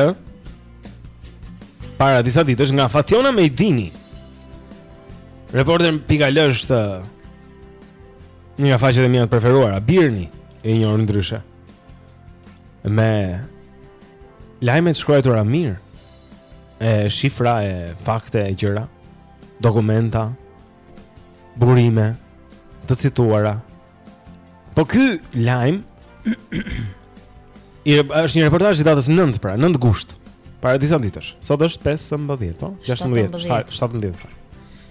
para disa ditësh nga Fatjona Mejdini. Reporter.al është uh, një nga faqet e mia të preferuara, Birni, i njohur ndryshe. Me lajme të shkruajtura mirë, e shifra e fakte e gjëra, dokumenta, burime të cituara. Po ky lajm është një reportazh i datës 9 pra, 9 gusht. Para disa ditësh. Sot është 15, po? 16, 17.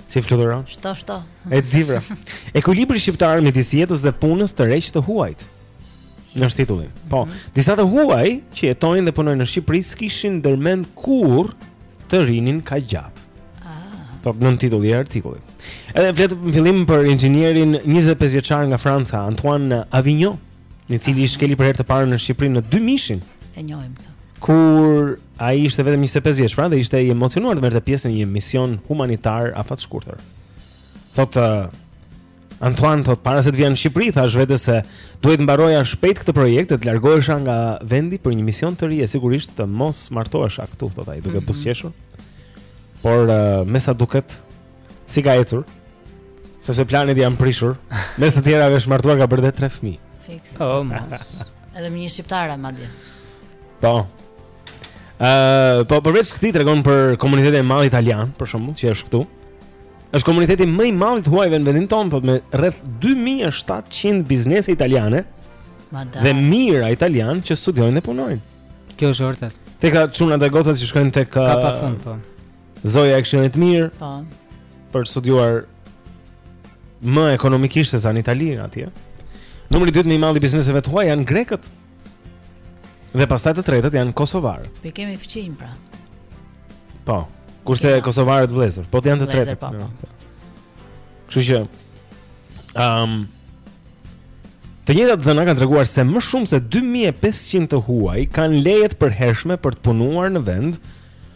Si fluturon? Shto, shto. E di pra. Ekuilibri shqiptar midis jetës dhe punës tërheq të huajt. Në shtitullin. Po, mm -hmm. disa të huaj që jetojnë dhe punojnë në Shqipëri s'kishin ndërmend kurrë të rrinin kaq gjatë. Thot nëntitulli i artikullit. Edhe flet në fillim për inxhinierin 25 vjeçar nga Franca, Antoine Avignon, i cili ah. shkeli për herë të parë në Shqipëri në 2000-ën. E njohim këtë. Kur ai ishte vetëm 25 vjeç, pra, dhe ishte i emocionuar të merrte pjesë në një mision humanitar afatshkurtër. Thot uh, Antoine thot para se të vija në Shqipëri thash vetes se duhej të mbaroja shpejt këtë projekt e të largohesha nga vendi për një mision të ri e sigurisht të mos martohesha këtu thot ai duke mm -hmm. buzëqeshur. Por uh, me sa duket s'i ka ecur sepse planet janë prishur, mes të tjerave është martuar ka bërë dhe tre fëmijë. Fiks. Oh, mos. Edhe me një shqiptare madje. Po. Ëh, po përveç këtij tregon për komunitetin e madh italian, për shembull, që është këtu. Është komuniteti më i madh i të huajve në vendin tonë, thotë me rreth 2700 biznese italiane. Ma da. Dhe mijëra italianë që studiojnë dhe punojnë. Kjo është vërtet. Tek çunat dhe gocat që shkojnë tek Ka pa fund po. Zoja e këshillit të mirë. Po. Për të studiuar më ekonomikisht se sa në Itali atje. Numri i dytë më i madh i bizneseve të huaja janë grekët. Dhe pastaj të tretët janë kosovarët. I kemi fqinj pra. Po. Kurse ja. kosovarët vëllezër, po janë të tretët. Po, po. Kështu që ëm um, Të njëjta të dhëna kanë treguar se më shumë se 2500 të huaj kanë leje të përhershme për të punuar në vend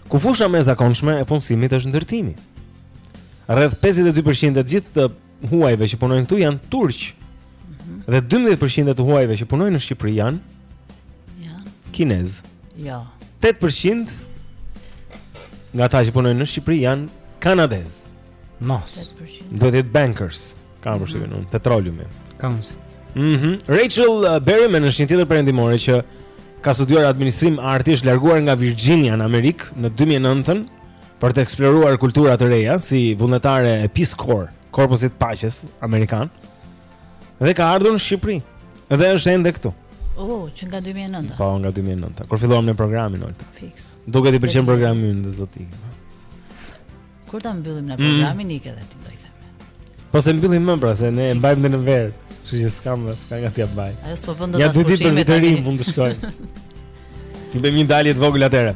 ku fusha më e zakonshme e punësimit është ndërtimi. Rreth 52% e gjithë të huajve që punojnë këtu janë turq. Mm -hmm. Dhe 12% e të huajve që punojnë në Shqipëri janë kinezë. Jo. 8% nga ata që punojnë në Shqipëri janë kanadezë. Mos. Do të jetë Bankers, kam mhm. përshtypjen unë, Petroleumi. Kam. Mhm. Mm Rachel uh, Berryman është një tjetër perëndimore që ka studiuar administrim arti, është larguar nga Virginia në Amerikë në 2009-ën për të eksploruar kultura të reja si vullnetare e Peace Corps, Korpusi i Paqes Amerikan, dhe ka ardhur në Shqipëri, dhe është ende këtu. O, oh, që nga 2009. Po, nga 2009. Kur filluam ne programin Olta. Fiks. Duket i pëlqen programi ynë dhe zoti. Kur ta mbyllim ne mm. programin mm. ik edhe ti do i themi. Po s'e mbyllim më pra se ne e mbajmë në verë. Kështu që s'ka, s'ka nga t'ia mbajë. Ajo s'po bën dot as pushime. Ja dy ditë për të, mund të shkojë. T'i bëjmë një dalje të vogël atëherë.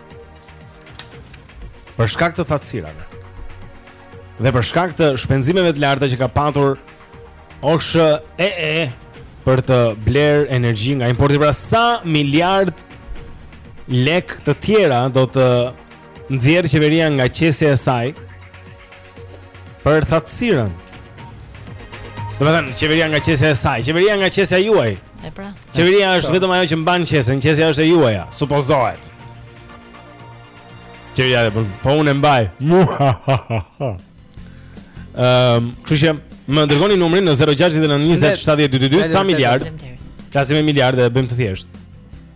Për shkak të thatësirave. Dhe për shkak të shpenzimeve të larta që ka patur OSHEE për të blerë energji nga importi pra sa miliardë lekë të tjera do të nxjerrë qeveria nga qesja e saj Për thatësirën. Domethënë, qeveria nga qesja e saj, qeveria nga qesja juaj. E pra. Qeveria është vetëm ajo që mban qesen, qesja është e juaja, supozohet. Qeveria e bën, po unë e mbaj. Ehm, kështu që, më dërgoni numrin në 069 20 70 222 sa miliardë. Flasim me miliardë dhe e bëjmë të thjeshtë.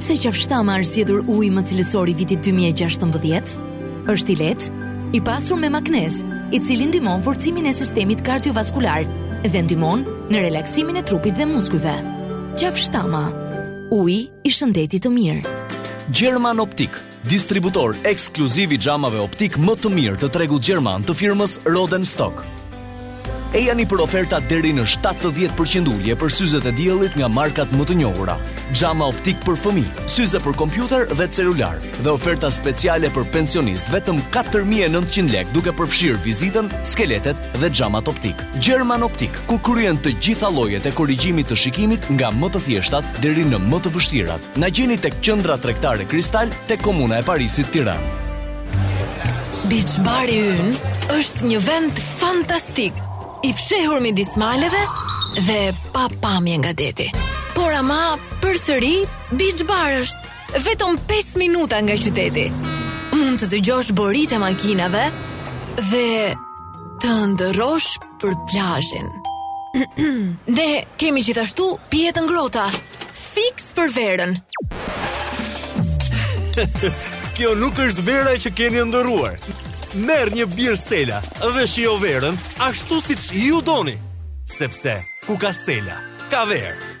pse Qafshtama është zgjedhur uji më cilësor i vitit 2016? Është i lehtë, i pasur me magnez, i cili ndihmon forcimin e sistemit kardiovaskular dhe ndihmon në relaksimin e trupit dhe muskujve. Qafshtama, uji i shëndetit të mirë. German Optik, Distributor ekskluziv i xhamave optikë më të mirë të tregut gjerman të firmës Rodenstock. Ejani për oferta deri në 70% ulje për syzet e diellit nga markat më të njohura. Xhama optikë për fëmijë, syze për kompjuter dhe celular dhe oferta speciale për pensionistë vetëm 4.900 lekë duke përfshirë vizitën, skeletet dhe xhamat optikë. German Optik, ku kryhen të gjitha llojet e korrigjimit të shikimit nga më të thjeshtat deri në më të vështirat. Na gjeni tek Qendra Tregtare Kristal tek Komuna e Parisit, Tiranë. Beach Bari ynë është një vend fantastik, i fshehur midis maleve dhe pa pamje nga deti. Por ama përsëri Beach Bar është vetëm 5 minuta nga qyteti. Mund të dëgjosh boritë e makinave dhe të ëndërrosh për plazhin. ne kemi gjithashtu pije të ngrohta, fiks për verën. Kjo nuk është vera që keni ëndërruar. Merr një birë Stella dhe shijo verën ashtu siç ju doni, sepse ku ka Stella, ka verë.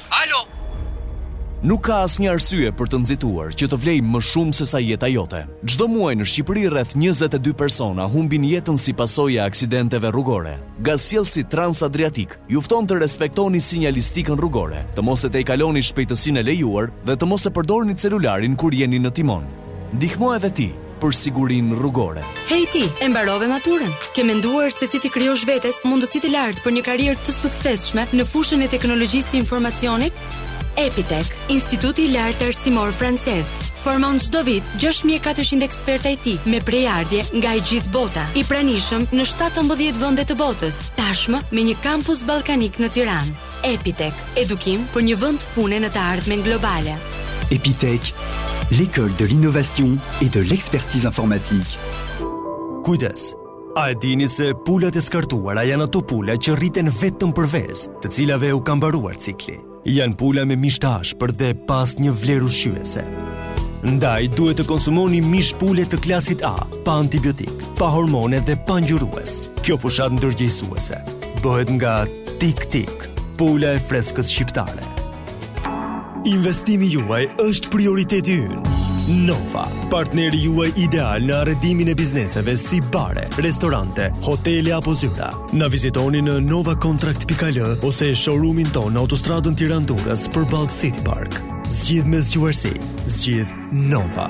Alo! Nuk ka asnjë arsye për të nxituar që të vlejë më shumë se sa jeta jote. Çdo muaj në Shqipëri rreth 22 persona humbin jetën si pasojë e aksidenteve rrugore. Gazsjellësi Trans-Adriatik ju fton të respektoni sinjalistikën rrugore, të mos e tejkaloni shpejtësinë e lejuar dhe të mos e përdorni celularin kur jeni në timon. Ndihmo edhe ti! për sigurinë rrugore. Hej ti, e mbarove maturën? Ke menduar se si t'i krijosh vetes mundësi të larta për një karrierë të suksesshme në fushën e teknologjisë të informacionit? Epitech, Instituti i Lartë Arsimor Francez, formon çdo vit 6400 ekspertë IT me prejardhje nga e gjithë bota, i pranishëm në 17 vende të botës, tashmë me një kampus ballkanik në Tiranë. Epitech, edukim për një vend pune në të ardhmen globale. Epitech, l'école de l'innovation et de l'expertise informatique. Kujdes! A e dini se pulat e skartuara janë ato pula që rriten vetëm për vezë, të cilave u ka mbaruar cikli? Janë pula me mish të ashpër dhe pa asnjë vlerë ushqyese. Ndaj duhet të konsumoni mish pule të klasit A, pa antibiotik, pa hormone dhe pa ngjyrues. Kjo fushatë ndërgjegjësuese bëhet nga Tik Tik, pula e freskët shqiptare. Investimi juaj është prioriteti ynë. Nova, partneri juaj ideal në arredimin e bizneseve si bare, restorante, hotele apo zyra. Na vizitoni në novacontract.al ose showroomin tonë në autostradën Tiranë-Durrës përballë City Park. Zgjidh me zgjuarsi, zgjidh Nova.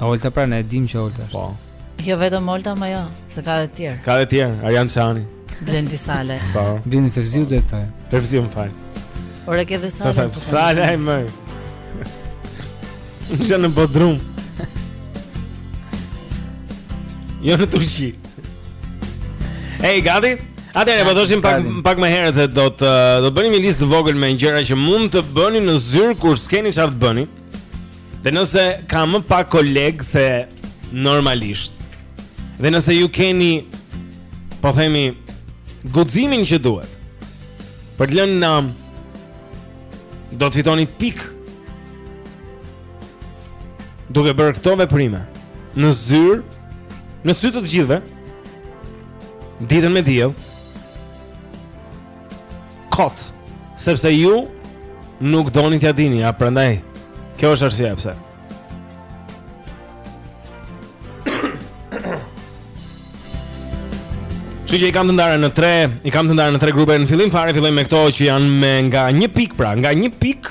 Olta pra ne dim që Olta është. Po. Jo vetëm Olta më jo, se ka edhe të tjerë. Ka edhe të tjerë, Arjan Çani. Blendi Sale. Po. Blendi Fevziu do të thuash. Fevziu më fal. Ora ke dhe Sale. Po Sale ai më. Jam në bodrum. Jo në Turqi. Ej, gati? Atëherë po thoshim pak pak më herët se do të do bënim një listë të vogël me gjëra që mund të bëni në zyrë kur s'keni çfarë të bëni. Dhe nëse ka më pak kolegë se normalisht. Dhe nëse ju keni po themi guximin që duhet. Për të lënë nam do të fitoni pikë. Duke bërë këto veprime në zyrë, në sy të të gjithëve, ditën me diell, kot, sepse ju nuk doni t'ja dini, a prandaj. Kjo është arsyeja pse. Që i kam të ndara në tre i kam të ndara në tre grupe Në fillim fare fillojmë me këto që janë me nga një pik pra Nga një pik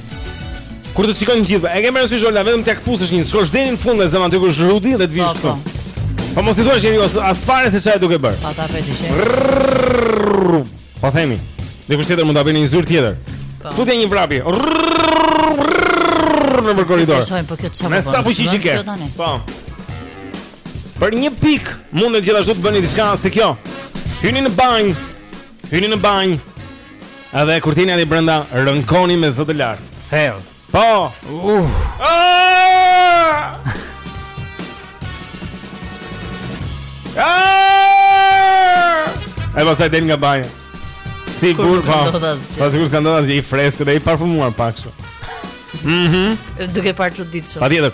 Kur të shikojnë të gjithë, e ke parasysh Olta, vetëm t'ja këpusësh një, të shkosh deri në fund te zyra te kush rri dhe të vishë këtu. Po mos i thua që njeri as fare se ça je duke bërë. Po ta veti që e. Po themi, dikush tjetër mund t'a bëjë në një zyrë tjetër. Po. T'ja futë një vrapi. Nëpër korridor. Po Me sa fuqi që ke. Po. Për një pik, mund e gjithashtu të bëni diçka si kjo. Hyni në banjë. Hyni në banjo. Edhe kur të jeni aty brenda, rënkoni me zë të lartë. Thellë. Po. Uh. Ah! Ah! E pastaj del nga banja. Sikur po. Po. po sikur s'ka ndodhur asgjë i freskët dhe i parfumuar pak kështu. Mhm. Mm Duke parë çuditshëm. Patjetër.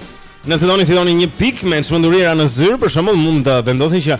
Nëse doni të fitoni një pikë me çmenduri në zyrë, për shembull mund të vendosni që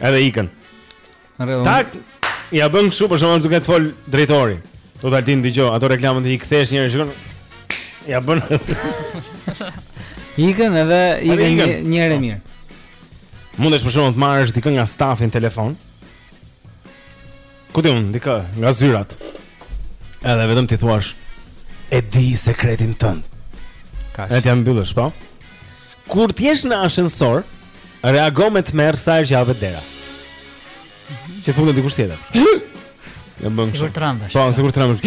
Edhe ikën. Tak, ja bën kështu për shembull duke të folur drejtori. Olta ti dëgjo, ato reklamat ti i kthesh njëherë shikon. Ja bën. Ikën edhe ikën një, një herë mirë. Mundesh për shembull të marrësh dikën nga stafi në telefon. Ku di unë, dikë, nga zyrat Edhe vetëm ti thuash E di sekretin tënd Kaq E t'ia mbyllësh, po Kur t'jesh në ashensor Reago me tmerr sa herë që hapet dera mhm. Që të hyjë dikush tjetër Sikur trembesh Po, sikur trembesh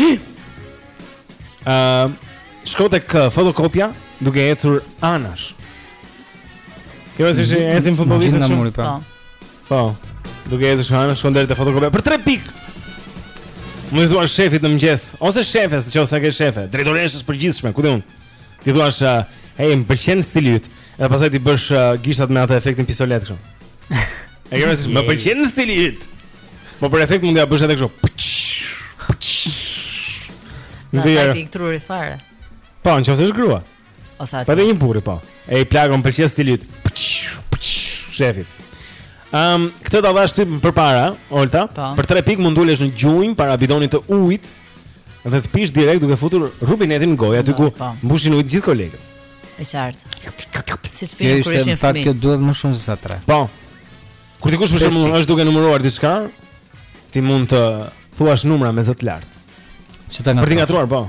uh, Shko tek fotokopja Duke ecur anash Kjo është siç ecin futbollistët shumë pra. po. Po. Duke ecur anash shkon deri te fotokopja për 3 pik. T'i thuash shefit në mëngjes ose shefes, nëse ke shefe, drejtoreshës së përgjithshme, ku di unë. T'i thuash hey, më pëlqen stili yt. Edhe pastaj ti bësh uh, gishtat me atë efektin pistoletë kështu. E ke vështirë, më pëlqen stili yt. Po për efekt mund t'ja bësh edhe kështu. Në të jërë Në të jërë Po, në qoftë se është grua Ose atë. Po edhe një burri po. Ej plako, më pëlqen stili yt. Shefit. Ehm, um, këtë ta dhashë ty përpara, Olta. Pa. Po. Për 3 pikë mund të ulesh në gjunjë para bidonit të ujit dhe të pish direkt duke futur rubinetin në gojë aty ku po. mbushin ujë gjithë kolegët. Është qartë. Siç pinim kur ishim fëmijë. Fakt që duhet më shumë se sa 3. Po. Kur dikush për shembull është duke numëruar diçka, ti mund të thuash numra me zë të lartë. Që ta ngatërrosh. Për ta ngatërruar, po.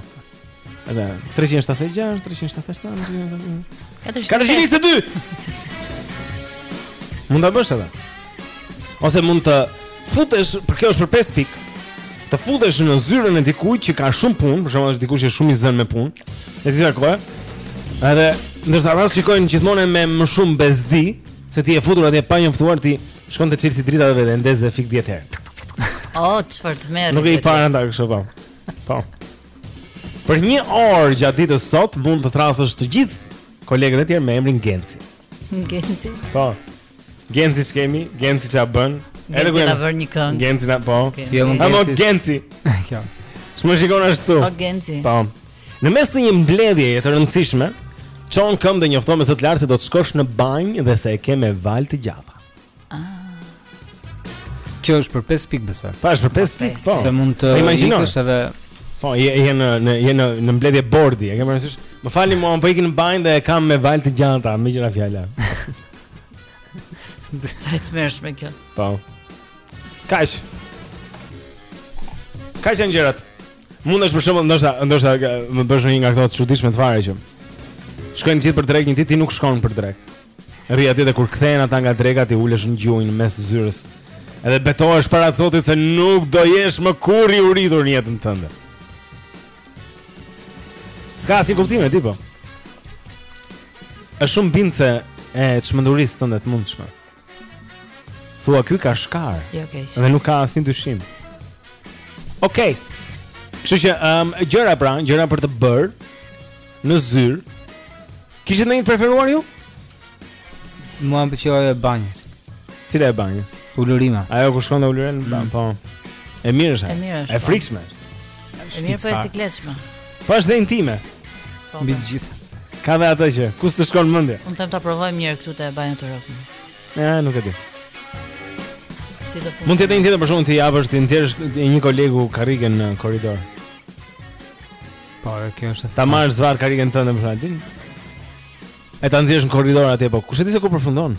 Edhe 376, 377, 422. Mund ta bësh edhe. Ose mund të futesh, por kjo është për 5 pikë. Të futesh në zyrën e dikujt që ka shumë punë, për shembull, dikush që është shumë i zënë me punë. E di çfarë kohë? Edhe ndërsa ata të shikojnë gjithmonë me më shumë bezdi, se ti je futur atje pa njoftuar ti shkon te çelësi i dritave dhe e ndez dhe e fik 10 herë. O, oh, çfarë tmerri. Nuk e i para nda kështu po. Po. Për një orë gjatë ditës sot mund të thërrasësh të gjithë kolegët e tjerë me emrin Genci. Genci. Po. Genci ç'kemi, Genci ça bën? Edhe ku na vër një këngë. Genci na po. Jo, Genci. Amo Genci. Kjo. S'më shikon ashtu. Po Genci. Po. Në mes të një mbledhjeje të rëndësishme, çohu në këmbë dhe njofto me zë të lartë se do të shkosh në banjë dhe se e ke me valë të gjata. Kjo është për 5 pikë besoj. Po është për 5 pikë, po. Se mund të ikësh edhe Po, je je në në je në në mbledhje bordi, e ke parasysh? Më falni mua, po iki në banjë dhe e kam me valë të gjata, me një fjalë. Sa e tmerrshme kjo. Po. Kaq? Kaq janë gjërat? Mundesh për shembull ndoshta ndoshta mund të bësh një nga këto të çuditshmet fare që shkojnë të gjithë për drekë një ditë ti nuk shkon për drekë. Rri atje dhe kur kthehen ata nga dreka ti ulesh në gjunjë në mes të zyrës. Edhe betohesh para Zotit se nuk do jesh më kurrë i uritur në jetën tënde. S'ka asnjë kuptim, e di po. Është shumë bindëse e çmendurisë tënde të mundshme. Thua ky ka shkarë. Jo keq. Dhe nuk ka asnjë dyshim. Okej. Okay. Kështu që ëm um, gjëra pra, gjëra për të bërë në zyrë. Kishit ndonjë të preferuar ju? Mua më pëlqeu ajo e banjës. Cila e banjës? Ulërima. Ajo ku shkon dhe ulëret, mm. po. E mirë është. E mirë është. E frikshme. E mirë po e sikletshme. Po është dhe intime. Po, Mbi të gjitha. Ka dhe atë që, ku s'të shkon mendja? Unë them ta provojmë njëherë këtu te banja të rëpën. E, nuk e di. si do funksionon. Mund të jetë një tjetër për shembull t'ia nxjerrësh një kolegu karrigen në korridor. Po, e kjo është e Ta marrësh zvarrë karrigen të në përshajtin. E ta nxjerrësh në korridor atje, po, kush e di se ku përfundon?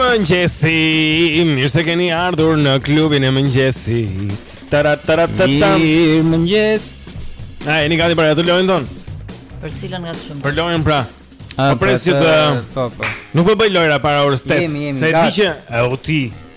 mëngjesi Mirë se keni ardhur në klubin e mëngjesit Tara, tara, tara, tara Mirë mëngjes A jeni gati për te loja jonë Për cilën nga të shumtat Për lojën pra A, po pres që të... Po, po Nuk po bëj lojëra para orës 8 Jemi, jemi, gati Se e di që... E, u ti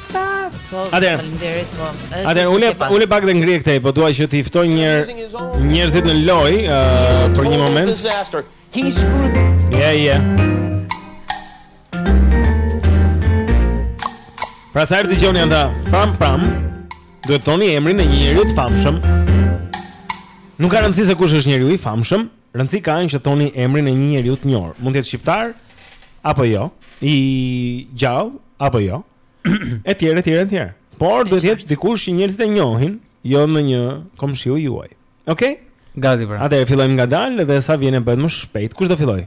Sa? Po, faleminderit po. Atëherë, ule ule pak dhe ngrije këtej, po dua që t'i ftoj një njerëzit në lojë uh, për një moment. Yeah, yeah. Pra sa herë dëgjoni atë Pam pam Duhet thoni emrin e një njeriu të famshëm Nuk ka rëndësi se kush është njeriu i famshëm Rëndësi ka që thoni emrin e një njeriu të njohur. Mund të jetë shqiptar apo jo, i gjallë apo jo. Etj, etj, etj. Por duhet të jetë dikush që njerëzit e njohin, jo ndonjë komshiu juaj. Okej? Okay? Gati pra. Atëherë fillojmë ngadalë dhe sa vjen e bëhet më shpejt. Kush do fillojë?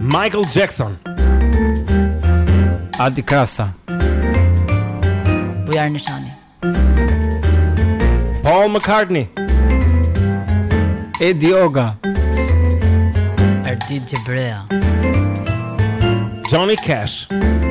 Michael Jackson Adi Krasta Bujar Nishani Paul McCartney Edi Oga Ardit Gjebrea Johnny Cash Johnny Cash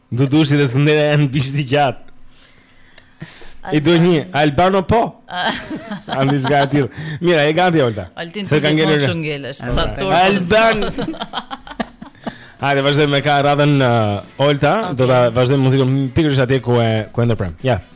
Dudushi dhe Skënderaj në bisht të gjatë I do një, Albano po Andi shka e tjilë Mirë, je gati Olta Altin ti gjithmonë që ngelesh Sa turë Alban Hajde, vazhdojmë e ka radhën uh, Olta okay. Do ta vazhdojmë muzikën pikërisht atje ku e, ku e ndërpremë Ja yeah.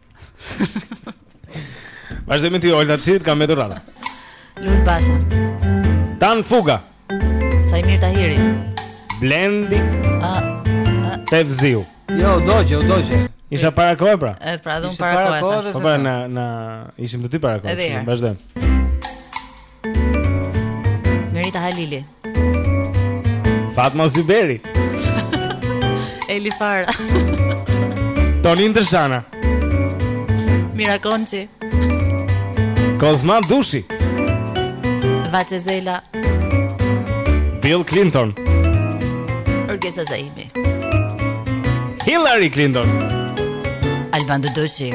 Vazhdojmë te ti Olta, ty të ka mbetur radha. Lul Basha. Stiven Fuga. Saimir Tahiri. Blendi. A. Fevziu. Jo, doje, doje. Isha para kohë pra. E pra, do para kohë. Po pra, na na ishim të dy para kohë. Vazhdojmë. Merita Halili. Fatma Zyberi. Eli Fara. Tonin Drzana. Mira Konçi. Kozma Dushi. Vaçe Zela. Bill Clinton. Orgesa Zaimi. Hillary Clinton Alban Dëdëshi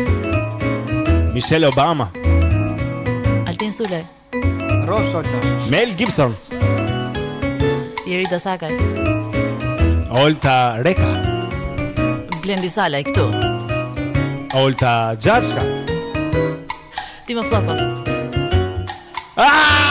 Michelle Obama Altin Sule Rosh Olta Mel Gibson Jeri Dasakaj Olta Reka Blendi Salaj këtu Olta Gjashka Ti më flokon Aaaa ah!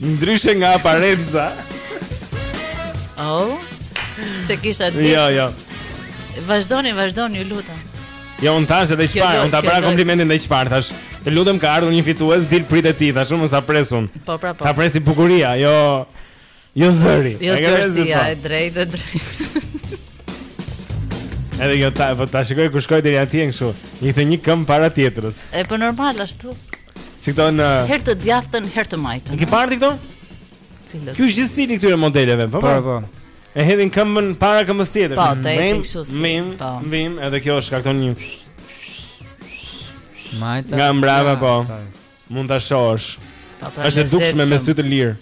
Ndryshe nga aparenca. Oh. S'e kisha ditë. Jo, jo. Vazhdoni, vazhdoni, ju lutem. Jo, unë thashë edhe çfarë, unë ta bëra komplimentin edhe çfarë thashë. Të lutem ka ardhur një fitues, dil prite ti, thashë unë ta pres unë. Po, pra, po. Ta presë bukuria, jo jo zëri. Jo zëri, ja, e drejtë, e drejtë. Edhe jo ta, po ta shikoj ku shkoi deri atje kështu. I hedh një këmbë para tjetrës. E po normal ashtu. Si këto në Herë të djathtën, herë të majtën. E ke parë ti këto? Cilët? Ky është gjithë stili i këtyre modeleve, po po. Po, po. E hedhin këmbën para këmbës tjetër. Po, të ecin kështu si. Mim, po. mim, edhe kjo shkakton një. Majta. Nga mbrapa po. Mund ta shohësh. Po, pra, është e dukshme me sy të lirë.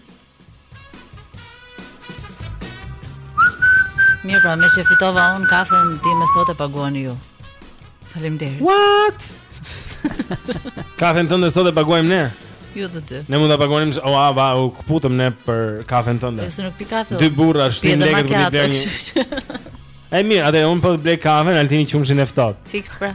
Mirë pra, meqë fitova unë kafen time sot e paguani ju Faleminderit What? kafen tënde sot e paguajmë ne Ju të dy Ne mund ta paguanim O a, va, u këputëm ne për kafen tënde Jo se nuk pi kafe Dy burra, shtien lekët për të blerë një E mirë, atëherë unë po blej kafen Altini qumështin e ftohtë Fiks pra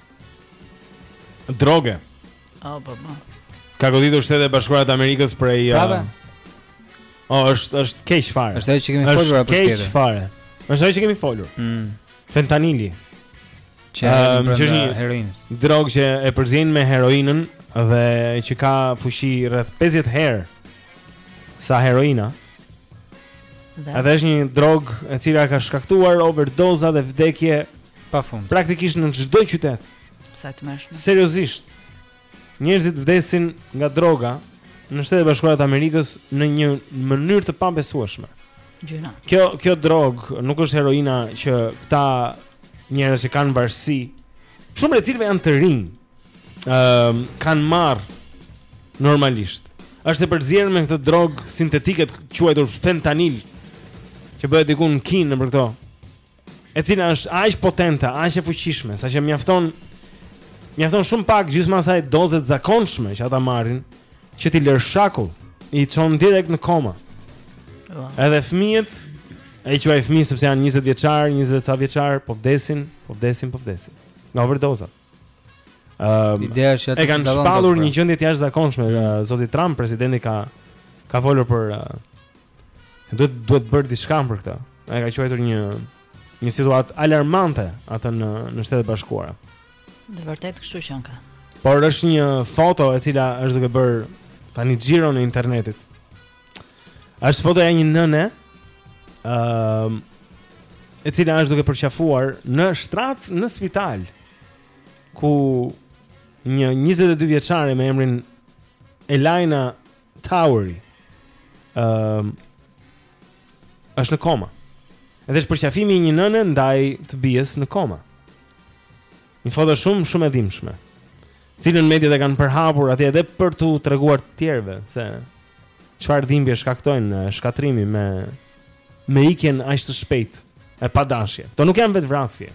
Droge. Oh, po, po. Ka goditur shtetet e bashkuara të Amerikës prej Prave? Uh, oh, është është keq fare. Është ajo që kemi folur apo tjetër? Është keq fare. Është ajo që kemi folur. Mm. Fentanili. Që um, është një heroinë. Drogë që e përziejnë me heroinën dhe që ka fuqi rreth 50 herë sa heroina. Dhe. Edhe është një drogë e cila ka shkaktuar overdoza dhe vdekje Pa fund. Praktikisht në çdo qytet. Sa e tmerrshme. Seriozisht. Njerëzit vdesin nga droga në Shtetet e Bashkuara të Amerikës në një mënyrë të pabesueshme. Gjynah. Kjo kjo drogë nuk është heroina që këta njerëz që kanë varësi, shumë prej të cilëve janë të rinj. Ëm ehm, uh, kanë marrë normalisht. Është e përzier me këtë drogë sintetike të quajtur fentanyl që bëhet diku në Kinë nëpër këto. e cila është aq potente, aq e fuqishme, saqë mjafton mjafton shumë pak gjysma asaj doze të zakonshme që ata marrin që t'i lërë shakull, i çon direkt në koma. Wow. Edhe fëmijët, i quaj fëmijë sepse janë 20 vjeçar, 20 e ca vjeçar, po vdesin, po vdesin, po vdesin. Nga overdozat. Ëm um, ideja është e kanë shpallur një gjendje të jashtëzakonshme. Mm. Uh, zoti Trump, presidenti ka ka folur për uh, duhet duhet bërë diçka për këtë. Ai e ka quajtur një një situatë alarmante atë në në Shtetet e Bashkuara. Dhe vërtet kështu që ka. Por është një foto e cila është duke bërë tani xhiron e internetit. Është fotoja e një nëne, ë, um, e cila është duke përqafuar në shtrat në spital ku një 22 vjeçare me emrin Elaina Towery ë um, është në koma. Edhe është përqafimi i një nëne ndaj të bijës në koma. Një foto shumë shumë e dhimbshme. Të cilën mediat e kanë përhapur atje edhe për t'u treguar të tjerëve se çfarë dhimbje shkaktojnë shkatërrimi me me ikjen aq të shpejtë e pa dashje. Kto nuk janë vetëvrasje.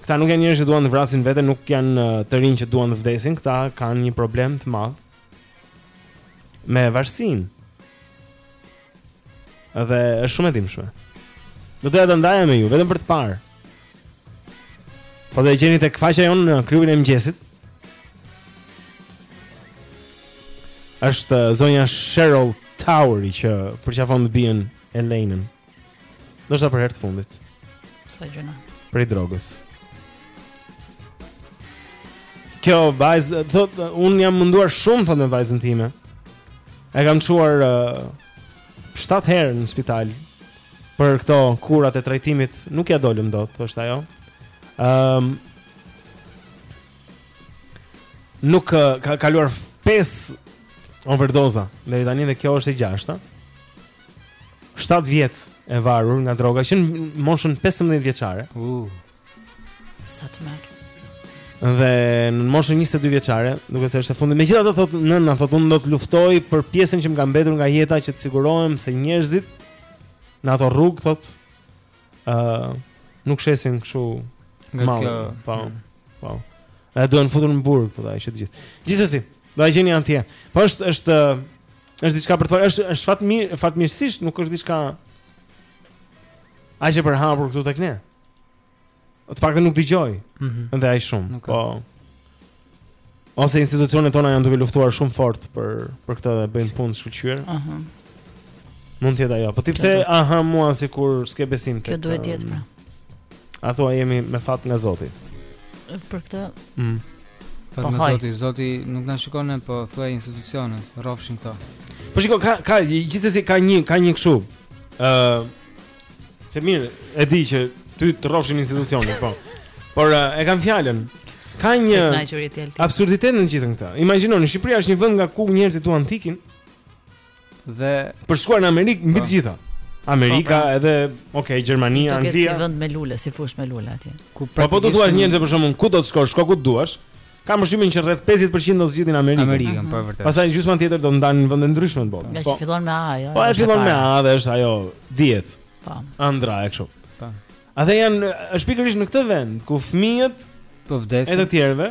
Këta nuk janë njerëz që duan të vrasin veten, nuk janë të rinj që duan të vdesin, këta kanë një problem të madh. Me varësinë. Dhe është shumë e dhimbshme. Do doja ta ndaja me ju vetëm për të parë. Po do e gjeni tek faqja jonë në klubin e mëngjesit është zonja Cheryl Towery që përqafon të bijën Elainën Ndoshta për herë të fundit Sa gjynah Prej drogës Kjo vajzë thotë, Unë jam munduar shumë thotë me vajzën time E kam çuar uh, 7 herë në spital Për këto kurat e trajtimit Nuk ia dolëm dot thoshte ajo um, Nuk uh, ka kaluar 5 overdoza Deri tani dhe kjo është e gjashta 7 vjet e varur nga droga që në moshën 15 vjeçare. Uh. Sa tmerr. Dhe në moshën 22 vjeçare, duket se është e fundit. Megjithatë thotë nëna, thotë unë do të luftoj për pjesën që më ka mbetur nga jeta që të sigurohem se njerëzit në ato rrugë thotë ë uh, nuk shesin kështu nga mal, kjo. Po. Mm. Po. Edhe duhen futur në burg thotë ai që të gjithë. Gjithsesi, do ta gjeni antje. Po është është Është diçka për të folur, është është fatmirë, fatmirësisht nuk është diçka aq e përhapur këtu tek ne. O të paktën nuk dëgjoj. Ëh. Mm -hmm. Dhe aq shumë. Po. Ose institucionet tona janë duke luftuar shumë fort për për këtë dhe bëjnë punë shkëlqyer. Ëh. Uh -huh. Mund të jetë ajo. Po ti pse ma ha mua sikur s'ke besim tek. Kjo duhet të jetë pra. Mm. A thua jemi me fat nga Zoti? Për këtë. Mm. Fat po, nga Zoti, Zoti nuk na shikon ne, po thua institucionet, rrofshin këto. Po shiko ka ka gjithsesi ka një ka një kështu. Ë uh, Se mirë, e di që ty të rrofshin institucionet, po. Por uh, e kam fjalën. Ka një absurditet në gjithë këtë. Imagjinoni, Shqipëria është një vend nga ku njerëzit duan t'ikin. Dhe për shkuar në Amerikë mbi të po. gjitha. Amerika po, pra. edhe, ok, Gjermania, Anglia. Duket si vend me lule, si fushë me lule atje. Po po po t'u thuash njerëzve për shembull ku do të shkosh, shko ku të duash. Kam mendimin që rreth 50% do të zgjidhin Amerikën. Amerikën, po vërtet. Pastaj gjysma tjetër do të ndahen në vende të ndryshme në botë. Po fillon me A, jo. Po e fillon me A dhe është ajo diet. Po. Ëndrra e kështu. Po. A dhe janë është pikërisht në këtë vend ku fëmijët po vdesin. Edhe të tjerëve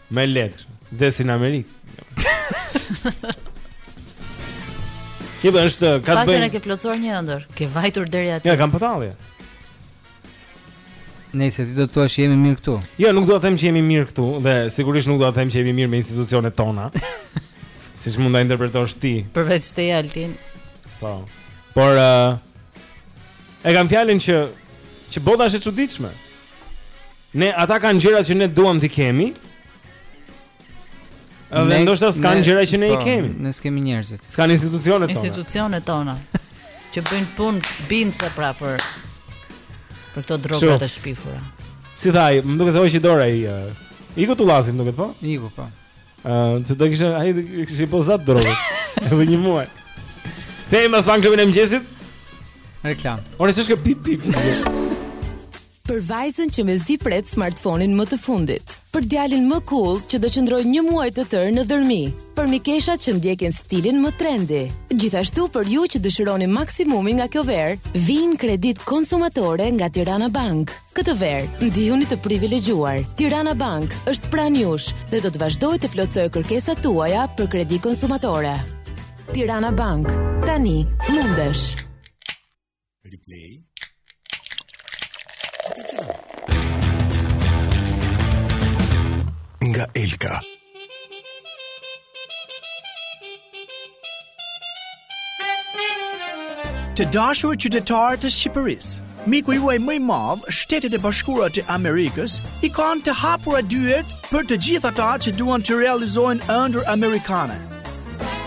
Më lehtë, vdesin në Amerikë. Një për është ka të bëjë. Pastaj ke plotësuar një ëndërr, ke vajtur deri aty. Ja, kam patallje. Nëse ti do të thuash se jemi mirë këtu. Jo, nuk do të them që jemi mirë këtu dhe sigurisht nuk do të them që jemi mirë me institucionet tona. Siç mund ta interpretosh ti. Përveç te Altin. Po. Por ë uh, e kam fjalën që që bota është e çuditshme. Ne ata kanë gjëra që ne duam t'i kemi. Edhe ndoshta s'kanë gjëra që ne i po, kemi. Ne s'kemi njerëzit. S'kanë institucionet tona. Institucionet tona që bëjnë punë bindëse pra për për këto droga të shpifura. Si tha ai, më duket se hoqi dorë ai. Iku tu lazi, më duket po? Iku po. Ëh, uh, se do kisha ai kishte pozat droga. Edhe një muaj. Thejmë as bankën e mëngjesit. Reklamë. Ora s'është pip pip. Për vajzën që mezi pret smartphone-in më të fundit. Për djalin më cool që do qëndrojë një muaj të tërë në Dhërmi. Për mikeshat që ndjekin stilin më trendy. Gjithashtu për ju që dëshironi maksimumin nga kjo verë, vijnë kreditë konsumatore nga Tirana Bank. Këtë verë, ndihuni të privilegjuar. Tirana Bank është pranë jush dhe do të vazhdojë të plotësojë kërkesat tuaja për kredi konsumatore. Tirana Bank. Tani mundesh. Replay. Nga Elka. Të dashur qytetarë të Shqipërisë, miku juaj më i madh, Shtetet e Bashkuara të Amerikës, i kanë të hapura dyert për të gjithë ata që duan të realizojnë ëndrrën amerikane.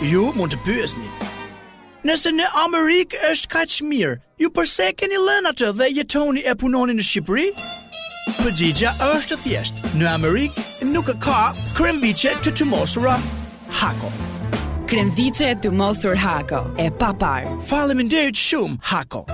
Ju mund të pyesni, Nëse në Amerikë është kaq mirë, ju përse e keni lënë atë dhe jetoni e punoni në Shqipëri? Përgjigja është e thjeshtë. Në Amerikë nuk ka kremviçe të tymosura Hako. Kremviçe e tymosur Hako, e paparë. Faleminderit shumë, Hako.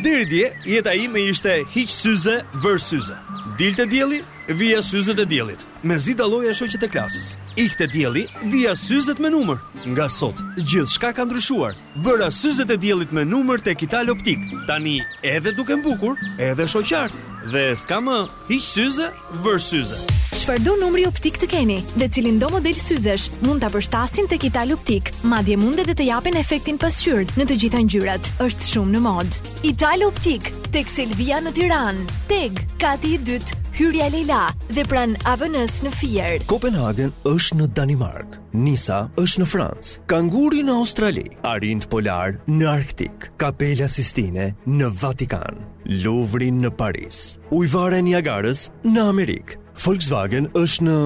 Deri dje, jeta ime ishte hiq syze vër syze. Dilte dielli, vija syzet e diellit. Mezi dalloja shoqet e klasës, ikte dielli, vija syzet me numër. Nga sot, gjithçka ka ndryshuar. Bëra syzet e diellit me numër tek Ital Optik. Tani edhe dukem bukur, edhe shoh qartë. Dhe s'ka më, hiq syze, vër syze. Çfarëdo numri optik të keni dhe cilindo model syzesh, mund ta përshtasin tek Ital Optik. Madje mund edhe të japin efektin pasqyrë në të gjitha ngjyrat. Është shumë në modë. Ital Optik, tek Selvia në Tiranë, Teg, kati i dytë, hyrja Lejla dhe pranë AVN-së në Fier. Kopenhagen është në Danimark, Nisa është në Francë, Kanguri në Australi, arinjtë polarë në Arktik, Kapela Sistine në Vatikan, Luvri në Paris, Ujëvara e Niagarës në Amerikë, Volkswagen është në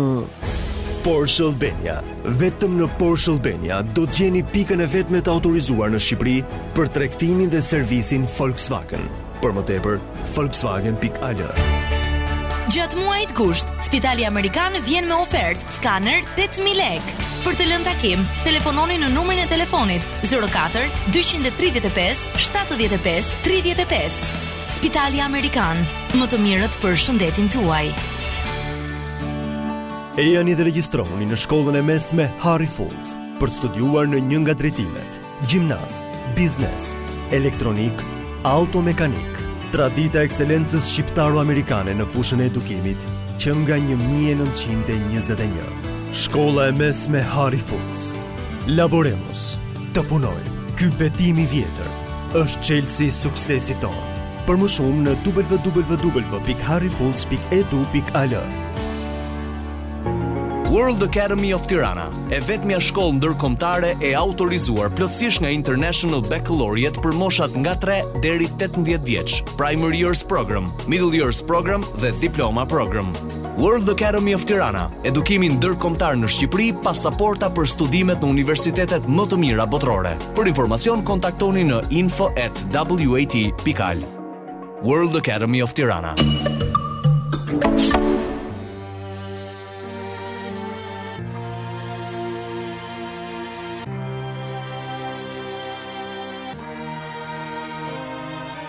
Porsche Albania. Vetëm në Porsche Albania do të gjeni pikën e vetme të autorizuar në Shqipëri për tregtimin dhe servisin Volkswagen. Për më tepër, volkswagen.al. Gjatë muajit gusht, Spitali Amerikan vjen me ofertë skaner 8000 lekë. Për të lënë takim, telefononi në numrin e telefonit 04 235 75 35. Spitali Amerikan, më të mirët për shëndetin tuaj. Ejani dhe regjistrohuni në shkollën e mesme Harry Fultz për të studiuar në një nga drejtimet, gjimnaz, biznes, elektronikë, automekanikë. Tradita e ekselencës shqiptaro-amerikane në fushën e edukimit që nga 1921. Shkolla e mesme Harry Fultz. Laboremus. Të punojmë. Ky betim i vjetër është çelësi i suksesit tonë. Për më shumë në www.harryfultz.edu.al. World Academy of Tirana, e vetmja shkollë ndërkombëtare e autorizuar plotësisht nga International Baccalaureate për moshat nga 3 deri 18 vjeç, Primary Years Program, Middle Years Program dhe Diploma Program. World Academy of Tirana, edukimi ndërkombëtar në Shqipëri, pasaporta për studimet në universitetet më të mira botërore. Për informacion kontaktoni në info@wat.al. World Academy of Tirana.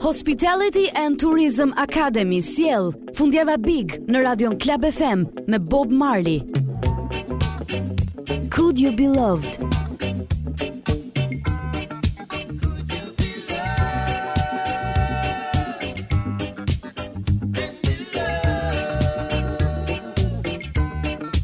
Hospitality and Tourism Academy Ciel, fundjava big në Radion Club FM me Bob Marley. Could you be loved?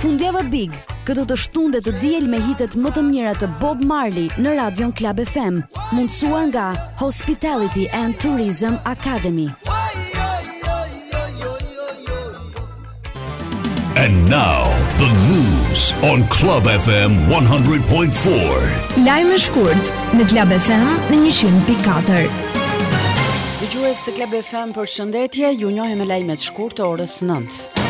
Fundjava Big, këtë të shtunë dhe të diel me hitet më të mira të Bob Marley në Radion Klab FM, mundësuar nga Hospitality and Tourism Academy. And now, the news on Club FM 100.4. Lajme shkurt në Klab FM në 100.4. Dëgjues të Klab FM Përshëndetje, ju njohim me lajmet shkurt të orës 9.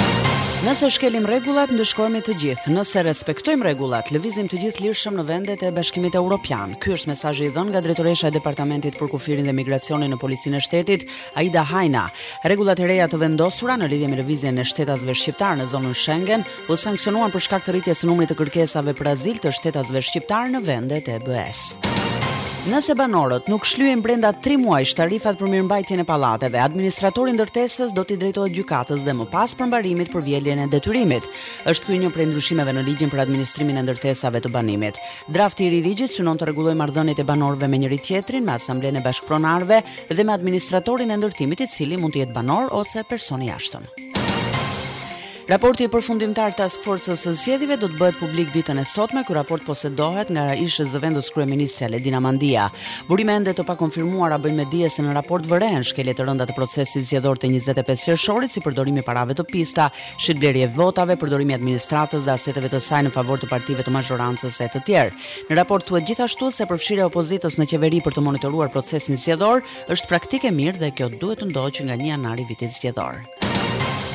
Nëse shkelim rregullat, ndëshkohemi të gjithë. Nëse respektojmë rregullat, lëvizim të gjithë lirshëm në vendet e Bashkimit Evropian. Ky është mesazhi i dhënë nga drejtoresha e Departamentit për Kufirin dhe Migracionin në Policinë e Shtetit, Aida Hajnaj. Rregullat e reja të vendosura në lidhje me lëvizjen e shtetasve shqiptarë në zonën Schengen u sanksionuan për shkak të rritjes së numrit të kërkesave për azil të shtetasve shqiptarë në vendet e BE-së. Nëse banorët nuk shlyejnë brenda 3 muajsh tarifat për mirëmbajtjen e pallateve, administratori i ndërtesës do t'i drejtohet gjykatës dhe më pas përmbarimit për vjeljen e detyrimit. Është ky një prej ndryshimeve në ligjin për administrimin e ndërtesave të banimit. Drafti i ri i ligjit synon të rregullojë marrëdhëniet e banorëve me njëri-tjetrin, me asamblenë e bashkëpronarëve dhe me administratorin e ndërtimit i cili mund të jetë banor ose person i jashtëm. Raporti përfundimtar i Task Forcës së Zgjedhjeve do të bëhet publik ditën e sotme, ky raport posedohet nga ish-zëvendës kryeministrja Ledina Mandia. Burime ende të pakonfirmuara bëjnë me dije se në raport vërehen shkelje të rënda të procesit zgjedhor të 25 qershorit si përdorimi i parave të pista, shitblerja e votave, përdorimi i administratës dhe aseteve të saj në favor të partive të mazhorancës e të tjerë. Në raport thuhet gjithashtu se përfshirja e opozitës në qeveri për të monitoruar procesin zgjedhor është praktikë e mirë dhe kjo duhet të ndodhë që nga 1 janari i vitit zgjedhor.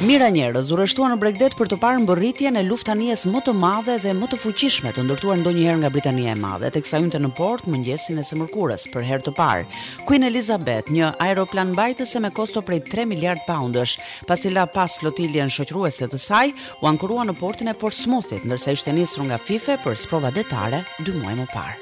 Mijëra njerëz u rreshtuan në bregdet për të parë mbërritjen e luftanijes më të madhe dhe më të fuqishme të ndërtuar ndonjëherë nga Britania e Madhe, teksa hynte në port mëngjesin e së mërkurës për herë të parë. Queen Elizabeth, një aeroplanmbajtëse me kosto prej 3 miliard paundësh, pasi la pas flotiljen shoqëruese të saj, u ankorua në portin e Portsmouthit, ndërsa ishte nisur nga Fife për sprova detare dy muaj më parë.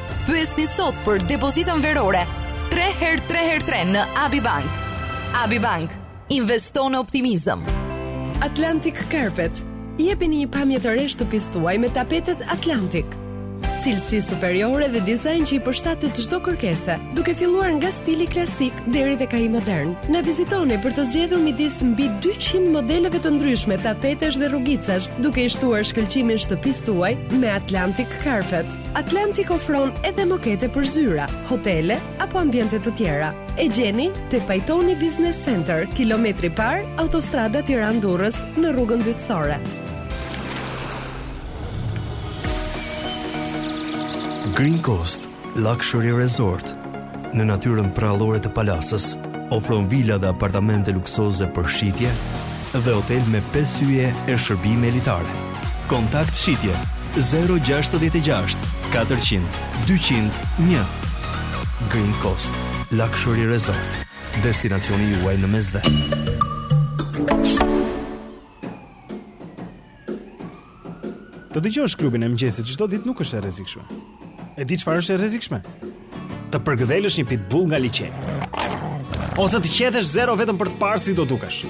Pyesni sot për depozitën verore 3 herë 3 herë 3 në Abi Bank. Abi Bank, investo në optimizëm. Atlantic Carpet, jepini një pamje të re shtëpisë tuaj me tapetet Atlantic. Cilësi superiore dhe dizajn që i përshtatet çdo kërkese, duke filluar nga stili klasik deri tek ai modern. Na vizitoni për të zgjedhur midis mbi 200 modeleve të ndryshme tapetesh dhe rrugicash, duke i shtuar shkëlqimin shtëpisë tuaj me Atlantic Carpet. Atlantic ofron edhe mokete për zyra, hotele apo ambiente të tjera. E gjeni te Pajtoni Business Center, kilometri parë, autostrada Tiranë Durrës, në rrugën dytësore. Green Coast Luxury Resort në natyrën prallore të Palasës, ofron vila dhe apartamente luksoze për shitje dhe hotel me 5 yje e shërbime elitare. Kontakt shitje 066 400 201 Green Coast Luxury Resort Destinacioni juaj në Mesdhe. Të dëgjosh klubin e mëngjesit çdo ditë nuk është e rrezikshme. E di çfarë është e rrezikshme? Të përgëdhelësh një pitbull nga liqeni. Ose të qethesh zero vetëm për të parë si do dukesh.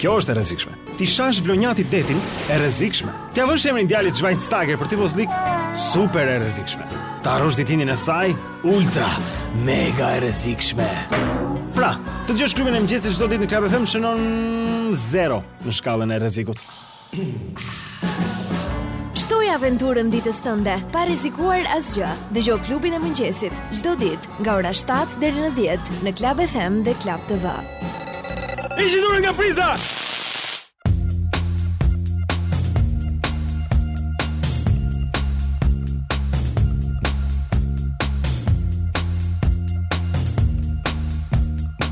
Kjo është e rrezikshme. T'i shash vlonjatit detin e rrezikshme. T'ia vësh emrin djalit Schweinsteiger për tifozlik, super e rrezikshme. Të harrosh ditëlindjen e saj, ultra, mega e rrezikshme. Pra, të dëgjosh klubin e mëngjesit çdo ditë në Club FM shënon 0 në shkallën e rrezikut. Shtoji aventurën ditës tënde, pa rrezikuar asgjë. Dëgjo klubin e mëngjesit çdo ditë nga ora 7 deri në 10 në Club FM dhe Club TV. Hiqi duart nga priza!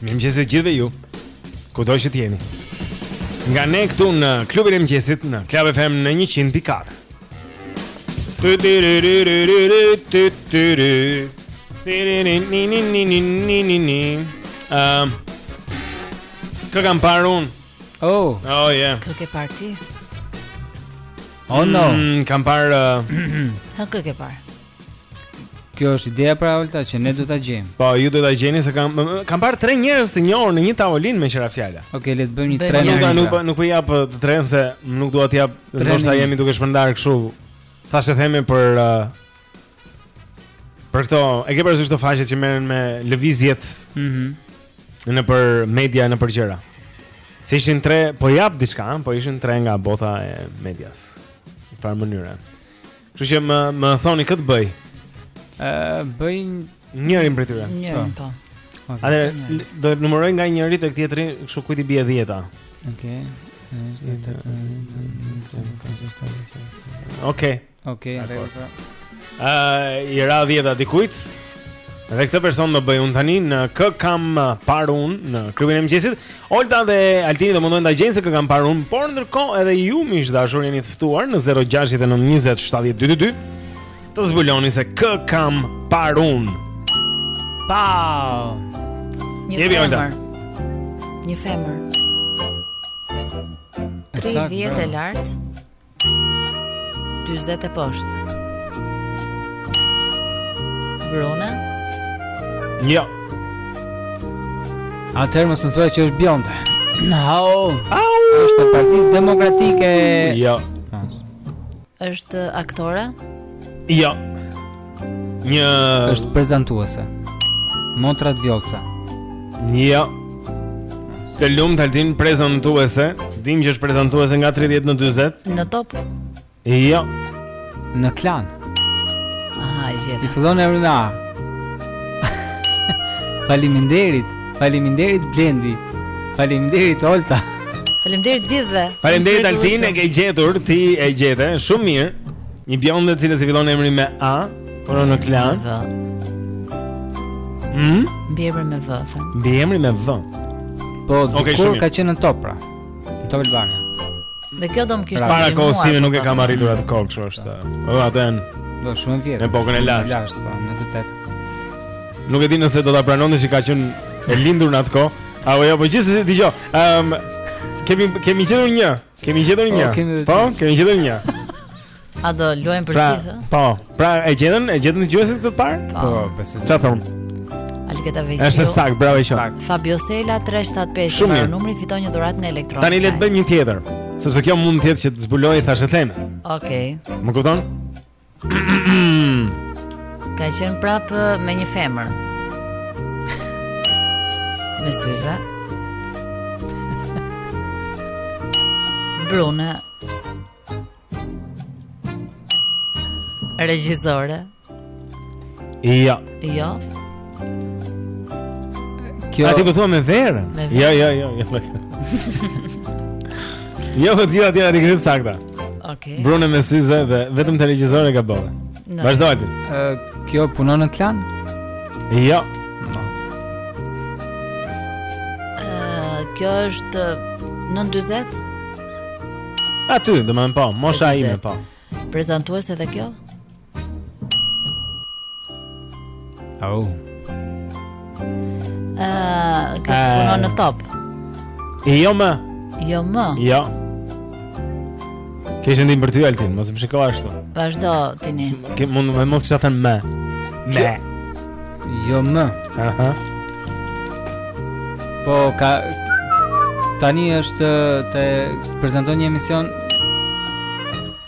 Mirëmëngjesi gjithve ju Kudo që t'jeni Nga ne këtu në klubin e mëngjesit Në Club FM në 100.4 Kë kam parë unë Oh, oh yeah. Kë ke parë ti? Oh no. Mm, kam parë uh... Kë ke parë? Kjo është ideja pra Olta që ne do ta gjejmë. Po, ju do ta gjeni se kam kam parë tre njerëz të njohur në një tavolinë më qëra fjala. Okej, okay, le të bëjmë një tre njerëz. Nuk nuk po, nuk po jap uh, të tretën se nuk dua të jap, ndoshta jemi duke shpërndarë kështu. Thashetheme për uh, për këto, e ke parasysh këto faqe që merren me lëvizjet. Mhm. Mm nëpër media, nëpër gjëra. Se ishin tre, po jap diçka, po ishin tre nga bota e medias. Në një farë mënyre. Kështu që më më thoni kë të bëj. Ë bëj njërin prej tyre. Njërin po. po. Atë do të numëroj nga njëri te tjetri, kështu kujt i bie 10 a. Okej. Okej. Okej, pra. Ë i ra 10 a dikujt. Dhe këtë person do bëj unë tani në kë kam parë unë në klubin e mëngjesit. Olta dhe Altini do mundohen ta gjejnë se kë kam parë unë, por ndërkohë edhe ju miq të dashur jeni të ftuar në 069 20 70 222 të zbuloni se kë kam parë unë. Pa. Një femër. Një femër. 30 e lartë. Dyzet e poshtë. Bruna? Jo. Atëherë mos më thuaj që është bjonde. Au! Au! Është e Partisë Demokratike. Jo. Është aktore? Jo. Një është prezantuese. Motrat Vjollca. Jo. Të lumtë Altin prezantuese. Dim që është prezantuese nga 30 në 40. Në top. Jo. Në klan. Ah, gjithë. I fillon emri me A. Faleminderit. Faleminderit Blendi. Faleminderit Olta. Faleminderit gjithëve. Faleminderit Altin, e ke gjetur, ti e gjete, shumë mirë. Një bjonde së cilës i fillon emri me A, por në klan. Hm? Mbiemri me V. Mbiemri me V. Po, okay, kur ka qenë në top pra? Në Top Albania. Dhe kjo domethënë para kohës time nuk e kam arritur atë kohë, kështu është. Po atë janë. Do shumë vjet. Në epokën e lashtë. Lashtë po, në të tetë. Nuk e di nëse do ta pranonte që ka qenë e lindur në atë kohë. Apo jo, po gjithsesi dëgjoj. Ehm, um, kemi kemi gjetur një. Kemi gjetur një. Po, po, kemi gjetur një. A do luajmë për pra, gjithë? Po. Pra, e gjetën? E gjetën dëgjuesit të parë? Po, po besoj. Çfarë thonë? Alketa Vejsiu. Është e saktë, bravo i qoftë. Fabio Sela 375 mbaron numri fiton një dhuratë në elektronikë. Tani le të bëjmë një tjetër, sepse kjo mund të jetë që të zbulojë thashetheme. Okej. Okay. Më kupton? Ka qenë prapë uh, me një femër. Me syze. Brune. Regjisore. Jo. Jo. Kjo. A ti po thua me verën? Jo, jo, jo, jo. Jo, po ti aty aty gjithë sakta. Okej. Brune me syze dhe vetëm televizion e ka bërë. Vazhdo aty. Ë, kjo punon në Klan? Jo. Ë, kjo është 9:40. Aty, domethënë po, mosha ime po. Prezantuese edhe kjo? Au. Oh. Ah, uh, uh, në Top. Jo më. Jo më. Jo. Kishe ndihmë për ty Altin, mos më shiko ashtu. Vazhdo ti ne. Ke mundur mos kisha thënë më. Më. Jo më. Aha. Po ka tani është, prezanton një emision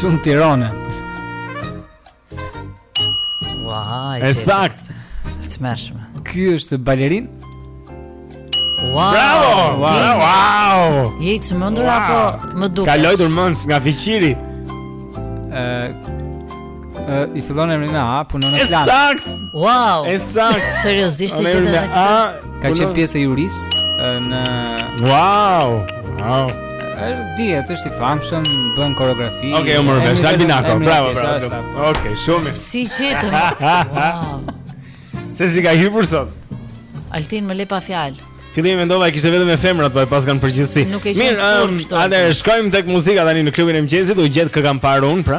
Çun Tirone. Wow, e saktë. Tmerrshme. Ky është balerin? Wow. Bravo! Wow! wow. Je i çmendur wow. apo më duket? Ka lojtur mendsh nga fiqiri. Ëh, I fillon emri me A, punon në Klan. E saktë. Wow. E saktë. Seriozisht që të A ka qenë pjesë e jurisë në Wow. Wow. E di, ai është i famshëm, bën koreografi. Okej, okay, më vjen Albi Nako. Bravo, bravo. Okej, okay, shumë. Si qetëm. Wow. Se si ka hyrë sot? Altin më le pa fjalë. Fillimi mendova e kishte vetëm me femrat, po e paska në përgjithësi. Mirë, um, atëherë shkojmë tek muzika tani në klubin e mëngjesit, u gjet kë kam parë unë, pra.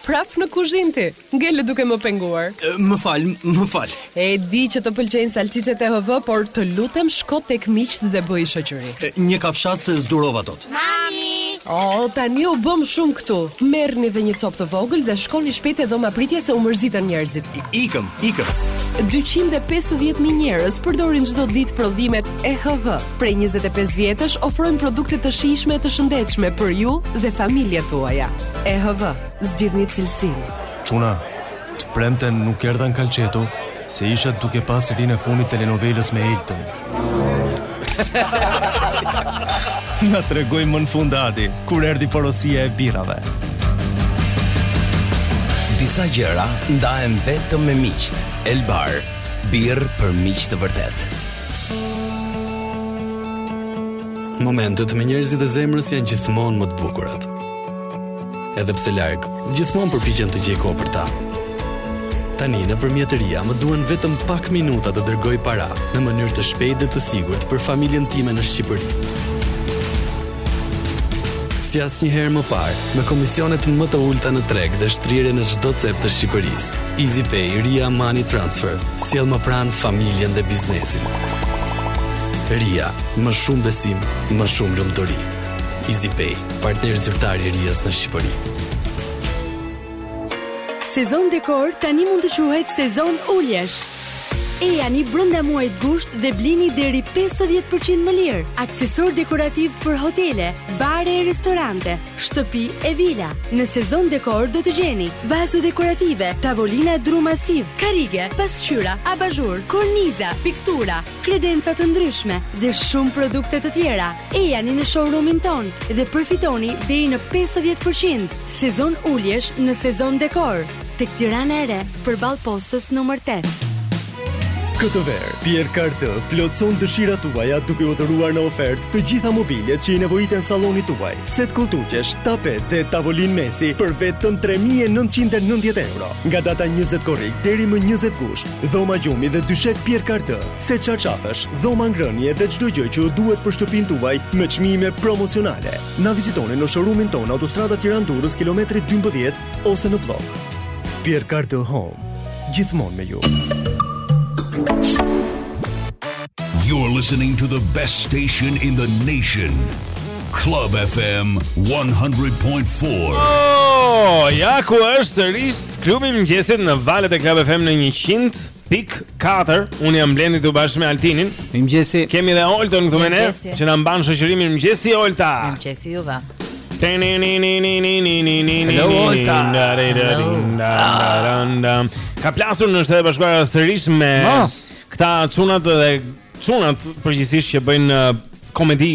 Prap në kuzhinë ti. Ngele duke më penguar. Më fal, më fal. E di që të pëlqejnë salsiçet EHV, por të lutem shko tek miqtë dhe bëji shoqëri. Një kafshatë se s'durova dot. Mami! Oh, tani u bëmë shumë këtu. Merrni dhe një copë të vogël dhe shkoni shpejt te dhoma e pritjes se u mërzitën njerëzit. I, ikëm, ikëm. 250.000 njerëz përdorin çdo ditë prodhimet EHV. Prej 25 vjetësh ofrojmë produkte të shijshme e të shëndetshme për ju dhe familjet tuaja. EHV, zgjidhni cilësinë. Çuna, të premten nuk erdha në kalçeto, se isha duke parë serinë e fundit të telenovelës me Eltën. Na tregoi më në fund Adi, kur erdhi porosia e birrave. Disa gjëra ndahen vetëm me miqtë. Elbar, birrë për miq të vërtetë. Momentet me njerëzit e zemrës janë gjithmonë më të bukurat. Edhe pse larg, gjithmonë përpiqem të gjej kohë për ta. Tani nëpërmjet Ria më duhen vetëm pak minuta të dërgoj para në mënyrë të shpejtë dhe të sigurt për familjen time në Shqipëri. Si asnjëherë më parë, me komisionet më të ulëta në treg dhe shtrirje në çdo cep të Shqipërisë, EasyPay Ria Money Transfer sjell më pranë familjen dhe biznesin. Ria, më shumë besim, më shumë lumturi. EasyPay, partner zyrtar i Rias në Shqipëri. Sezon Dekor tani mund të quhet Sezon Uljesh. Ejani brenda muajit gusht dhe blini deri 50 për qind më lirë. Aksesorë dekorativë për hotele, bare e restorante, shtëpi e vila. Në sezon dekor do të gjeni vazo dekorative, tavolina dru masiv, karrige, pasqyra, abazhurë, korniza, piktura, kredenca të ndryshme dhe shumë produkte të tjera. Ejani në showroomin tonë dhe përfitoni deri në 50 për qind. Sezon uljesh në sezon dekor. Tek Tirana e Re. përballë postës numër tetë. Këtë verë, Pierre Cardin plotëson dëshirat tuaja duke ju dhuruar në ofertë të gjitha mobiljet që i nevojiten sallonit tuaj. Set kolltuqesh, tapet dhe tavolinë mesi për vetëm 3990 euro. Nga data 20 korrik deri më 20 gusht, dhoma gjumi dhe dyshek Pierre Cardin, set çarçafësh, dhoma ngrënie dhe çdo gjë që ju duhet për shtëpinë tuaj me çmime promocionale. Na vizitoni në showroom-in tonë Autostrada Tiranë-Durrës kilometri 12 ose në bllok. Pierre Cardin Home, gjithmonë me ju. You're listening to the best station in the nation. Club FM 100.4. Oh, ja ku është sërish klubi i mëngjesit në valët e Club FM në 100. Pikë 4, unë jam Blendi së bashku me Altinin Mirëmëngjesi Kemi dhe Oltën këtu me ne Që na mban shoqëri mirëmëngjesi Olta Mirëmëngjesi juve Hello Olta Ka plasur në Shtetet e Bashkuara sërish me Këta çunat dhe çunat përgjithësisht që bëjnë uh, komedi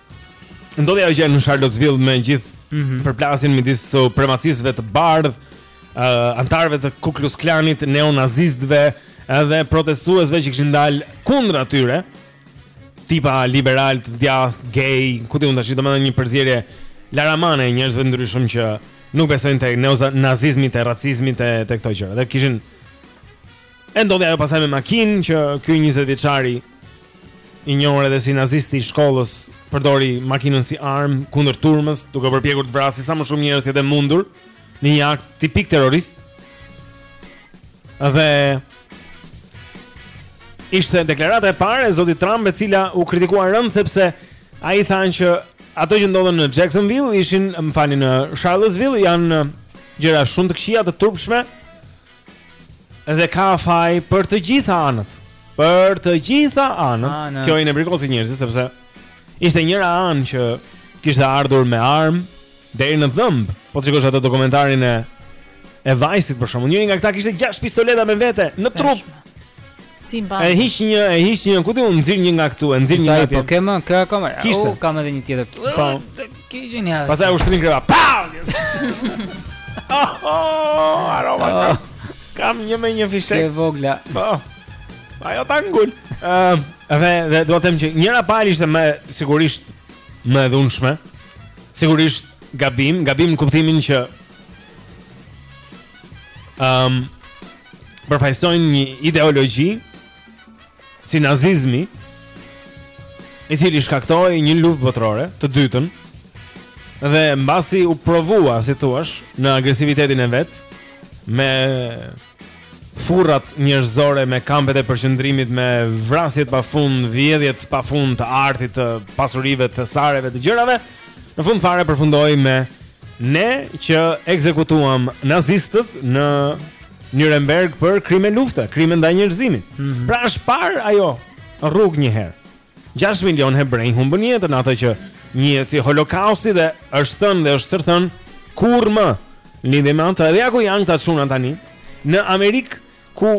Ndodhi ajo gjë në Charlottesville me gjithë mm -hmm. përplasjen midis supremacistëve të bardhë, uh, anëtarëve të Ku Klux Klanit, neonazistëve, edhe protestuesve që kishin dalë kundër atyre, tipa liberalë, të djathtë, gay, ku ta di unë domethënë një përzierje laramane e njerëzve të ndryshëm që nuk besojnë te neonazizmi, te racizmi, te te këto gjëra. Dhe kishin E ndodhi ajo pastaj me makinë që ky 20 vjeçari i njohur edhe si nazisti i shkollës përdori makinën si armë kundër turmës, duke u përpjekur të vrasë sa më shumë njerëz të jetë e mundur në një akt tipik terrorist. Dhe ishte deklarata e parë e zotit Trump e cila u kritikua rëndë sepse ai tha që ato që ndodhën në Jacksonville ishin, më falni, në Charlottesville janë gjëra shumë të këqija të turpshme Dhe ka faj për të gjitha anët. Për të gjitha anët. anët. Kjo i nevrikosi njerëzit sepse ishte njëra anë që kishte ardhur me armë deri në dhëmb. Po të shikosh atë dokumentarin e e Vice-it për shembull. Njëri nga këta kishte 6 pistoleta me vete në trup. Si mban? E hiq një, e hiq një, ku ti nxjerr një nga këtu, e nxjerr një nga atje. Po kemë, kë ka më? Kishte. Oh, kam edhe një tjetër. Po. Gjeniale. Pastaj ushtrin kreva. Pau! Oh, aroma. Oh. Kam një me një fishek. Ke vogla. Po. Ajo ta ngul. Ëm, uh, dhe dhe do të them që njëra palë ishte më sigurisht më e dhunshme. Sigurisht gabim, gabim në kuptimin që um, përfaqësojnë një ideologji si nazizmi, i cili shkaktoi një luftë botërore, të dytën, dhe mbasi u provua, si t'thuash, në agresivitetin e vet me furrat njerëzore me kampet e përqendrimit me vrasjet pa fund, vjedhjet pa fund të artit, të pasurive, thesareve, të gjërave. Në fund fare përfundoi me ne që ekzekutuam nazistët në Nuremberg për krime lufte, krime ndaj njerëzimit. Mm -hmm. Pra është parë ajo rrugë një herë. 6 milion hebrenj humbën jetën në atë që njihet si holokausti dhe është thënë dhe është stërthënë kurrë më lidhje me atë edhe ja ku janë këta çuna tani në Amerikë ku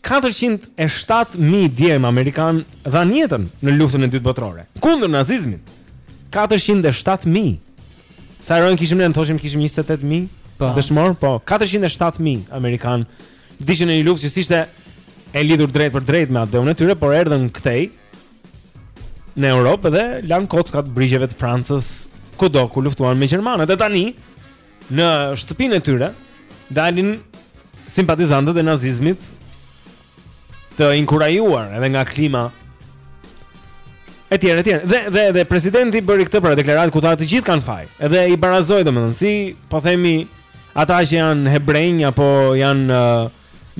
Katërqind e shtatë mijë djem amerikanë dhanë jetën në Luftën e Dytë Botërore kundër nazizmit. Katërqind e shtatë mijë. Sa heronj kishim ne, thoshim kishim 28000 po. dëshmorë, po 407000 amerikanë vdiqën në një luftë që s'ishte e lidhur drejt për drejt me atdheun e tyre, por erdhën këtej në Europë dhe lanë kockat brigjeve të Francës kudo ku luftuan me gjermanët. E tani Në shtëpinë e tyre dalin simpatizantët e nazizmit të inkurajuar edhe nga klima e tjerë e tjerë. Dhe dhe dhe presidenti bëri këtë pra deklaratë ku tha të gjithë kanë faj. Edhe i barazoi domethënë si po themi ata që janë hebrenj apo janë uh,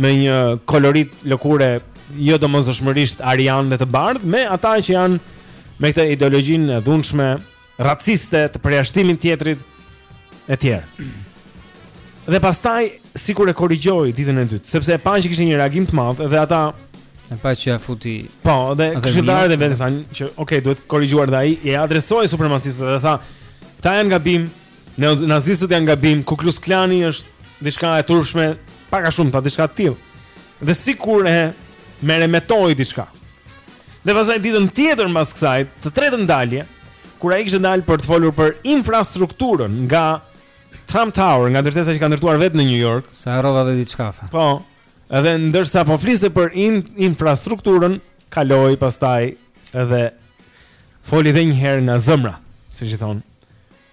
me një kolorit lëkure jo domosdoshmërisht arianë dhe të bardhë me ata që janë me këtë ideologjinë e dhunshme raciste, të përjashtimit të tjetrit e tjerë. Dhe pastaj sikur e korrigjoi ditën e dytë, sepse e pa që kishte një reagim të madh dhe ata e pa që ia futi. Po, dhe këshilltarët e vet thanë që ok, duhet korrigjuar dhe ai e adresoi supremacistët dhe tha, "Këta janë gabim, Neonazistët janë gabim, Ku Klux Klani është diçka e turpshme, pak a shumë tha diçka të tillë. Dhe sikur e meremetoi diçka. Dhe pastaj ditën tjetër mbas kësaj, të tretën dalje, kur ai kishte dalë për të folur për infrastrukturën nga Trump Tower, nga ndërtesa që ka ndërtuar vetë në New York, sa harrova dhe diçka tha. Po, edhe ndërsa po fliste për in infrastrukturën, kaloi pastaj edhe foli edhe një herë nga zëmra, siç i thon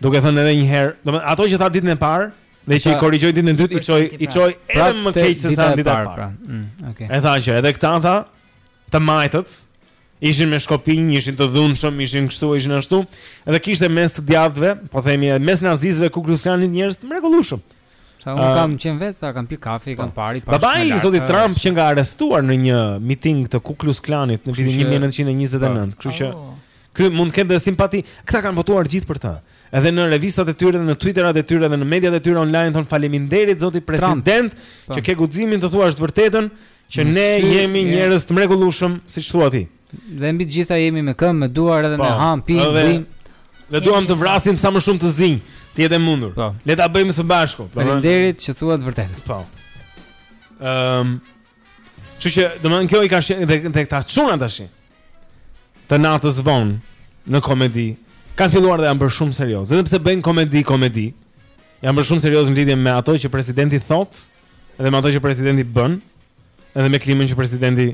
Duke thënë edhe një herë, domethënë ato që tha ditën e parë, dhe që i korrigjoi ditën e dytë, i çoi i çoi pra, edhe më keq se sa ditën e parë. Pra. Mm, okay. E tha që edhe këta tha të majtët ishin me shkopinj, ishin të dhunshëm, ishin kështu, ishin ashtu. Edhe kishte mes të djathtëve, po themi edhe mes nazistëve Ku Klux Klanit njerëz të mrekullueshëm. Sa un uh, kam qen vet, sa kam pi kafe, kam po. parë, pa. Babai i zotit Trump qenka arrestuar në një miting të Ku Klux Klanit në vitin 1929, kështu që oh. Ky mund të ketë dhe simpati. Këta kanë votuar gjithë për të. Edhe në revistat e tyre dhe në twitterat e tyre dhe në mediat e tyre online thon faleminderit zoti president Trump. Po. që ke guximin të thuash të vërtetën që ne jemi njerëz të mrekullueshëm, siç thua ti. Dhe mbi të gjitha jemi me këmbë, me duar edhe, po, ham, pim, edhe bim. Dhe duam të vrasim sa më shumë të zinj, të jetë e mundur. Po. Le ta bëjmë së bashku. Faleminderit që thua të vërtetën. Po. Ëm, Kështu që, domethënë kjo i ka shtyrë dhe këta çunat tash të natës vonë në komedi. Kan filluar dhe janë bërë shumë serioz. Edhe pse bëjnë komedi, komedi. Janë bërë shumë serioz në lidhje me ato që presidenti thot, edhe me ato që presidenti bën, edhe me klimën që presidenti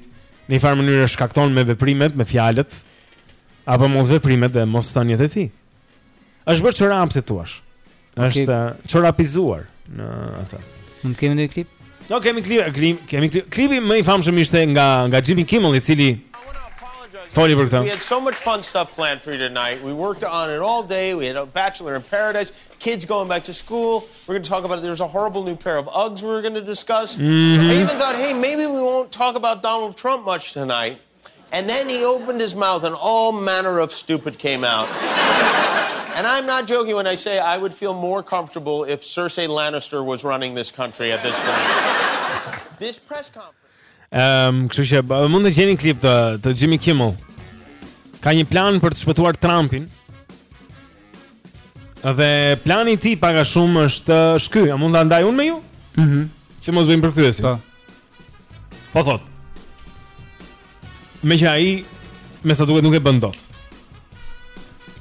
në një farë mënyrë shkakton me veprimet, me fjalët apo mosveprimet dhe mosthëniet e tij. Është bërë çorap si thua. Është okay. Eh, çorapizuar në atë. Mund të kemi një klip? Jo, kemi klip, kemi klip. Klipi më i famshëm ishte nga nga Jimmy Kimmel i cili foli për këtë. We had so much fun stuff planned for you tonight. We worked on it all day. We had a Bachelor in Paradise. Kids going back to school. We're going to talk about it. There's a horrible new pair of Uggs we were going to discuss. Mm -hmm. I even thought, "Hey, maybe we won't talk about Donald Trump much tonight." And then he opened his mouth and all manner of stupid came out. And I'm not joking when I say I would feel more comfortable if Cersei Lannister was running this country at this point. This press conference. Ehm, um, kështu që mund të gjeni klip të të Jimmy Kimmel. Ka një plan për të shpëtuar Trumpin. Dhe plani i tij pak a shumë është ky, a mund ta ndaj unë me ju? Mhm. Mm që mos bëjmë përkthyesin. Po. Po thot. Me që ai me sa duket nuk e bën dot.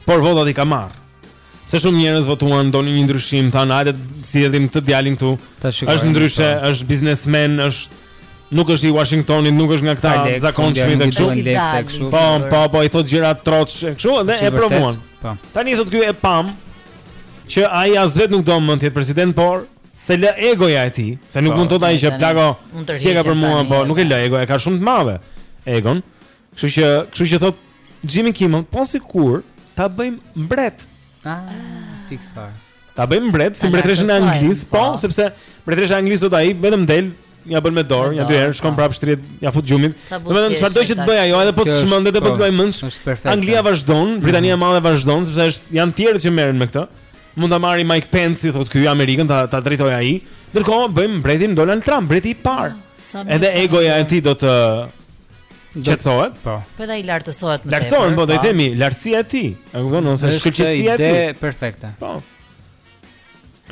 Por votat i ka marr. Se shumë njerëz votuan donin një ndryshim, thanë hajde sjellim këtë djalin këtu. Është ndryshe, është biznesmen, është nuk është i Washingtonit, nuk është nga këta zakonshmi të kështu. Po, po, po i thot gjëra troç kështu dhe e provuan. Po. Tani thot ky e pam që ai as vet nuk do më të jetë president, por Se lë egoja e tij, se nuk po, mund të thotë ai që plako, s'ka për mua, po nuk e lë egoja, ka shumë të madhe egon. Kështu që, kështu që thot Jimmy Kimmel, po sikur ta bëjmë mbret. Ah, fix far. Ta bëjmë mbret si mbretëreshën e Anglisë, po, po, sepse mbretëresha e Anglisë do thotë ai vetëm del Ia bën me dorë, nja dy herë, shkon po. prap shtrihet, ia fut gjumit. Domethënë çfarë do që të bëj ajo, edhe po të çmendet apo të luaj mënsh. Anglia vazhdon, mhm. Britania e Madhe vazhdon sepse është janë të tjerë që merren me këtë. Mund ta marrë Mike Pence, thotë ky Amerikën, ta ta drejtoj ai. Ndërkohë bëjmë mbretin Donald Trump, mbreti i parë. Ah, edhe egoja e tij do të qetësohet. Po. Po edhe i lartësohet më tepër. Lartësohet, po do i themi lartësia e tij. E kupton, ose shkëlqësia e tij. Është ide perfekte. Po.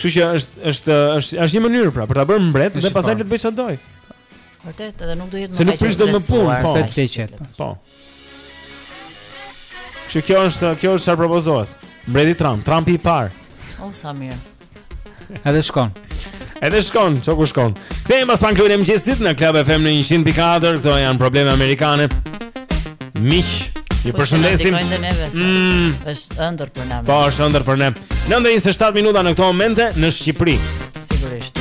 Kështu që është është është është një mënyrë pra për ta bërë mbret dhe pastaj le të bëj çfarë të dojë. Vërtet, edhe nuk do jetë më kaq. Se nuk prish dot më punë, po. Se pse qet. Po. po. Kështu kjo është, kjo është çfarë propozohet. Mbreti Trump, Trumpi i parë. Oh, sa mirë. Edhe shkon. Edhe shkon, ç'ka ku shkon Kthehemi pas pak, Klubi i Mëngjesit në Club FM në 100.4 Këto janë probleme amerikane Miq, ju, po, përshëndesim mm. është ëndër për ne Po, është ëndër për ne 9.27 minuta në këto momente në Shqipëri Sigurisht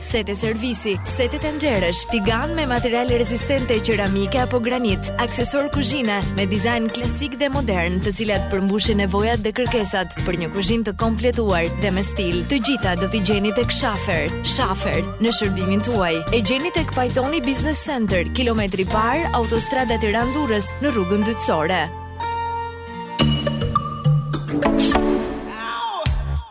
Sete servisi, sete tenxheresh, tiganë me materiale rezistente qeramike apo granit, aksesorë kuzhine me dizajn klasik dhe modern, të cilat përmbushin nevojat dhe kërkesat për një kuzhinë të kompletuar dhe me stil. Të gjitha do t'i gjeni tek Shafer. Shafer në shërbimin tuaj. E gjeni tek Pajtoni Business Center, kilometri i parë, autostrada Tiranë-Durrës në rrugën dytësore.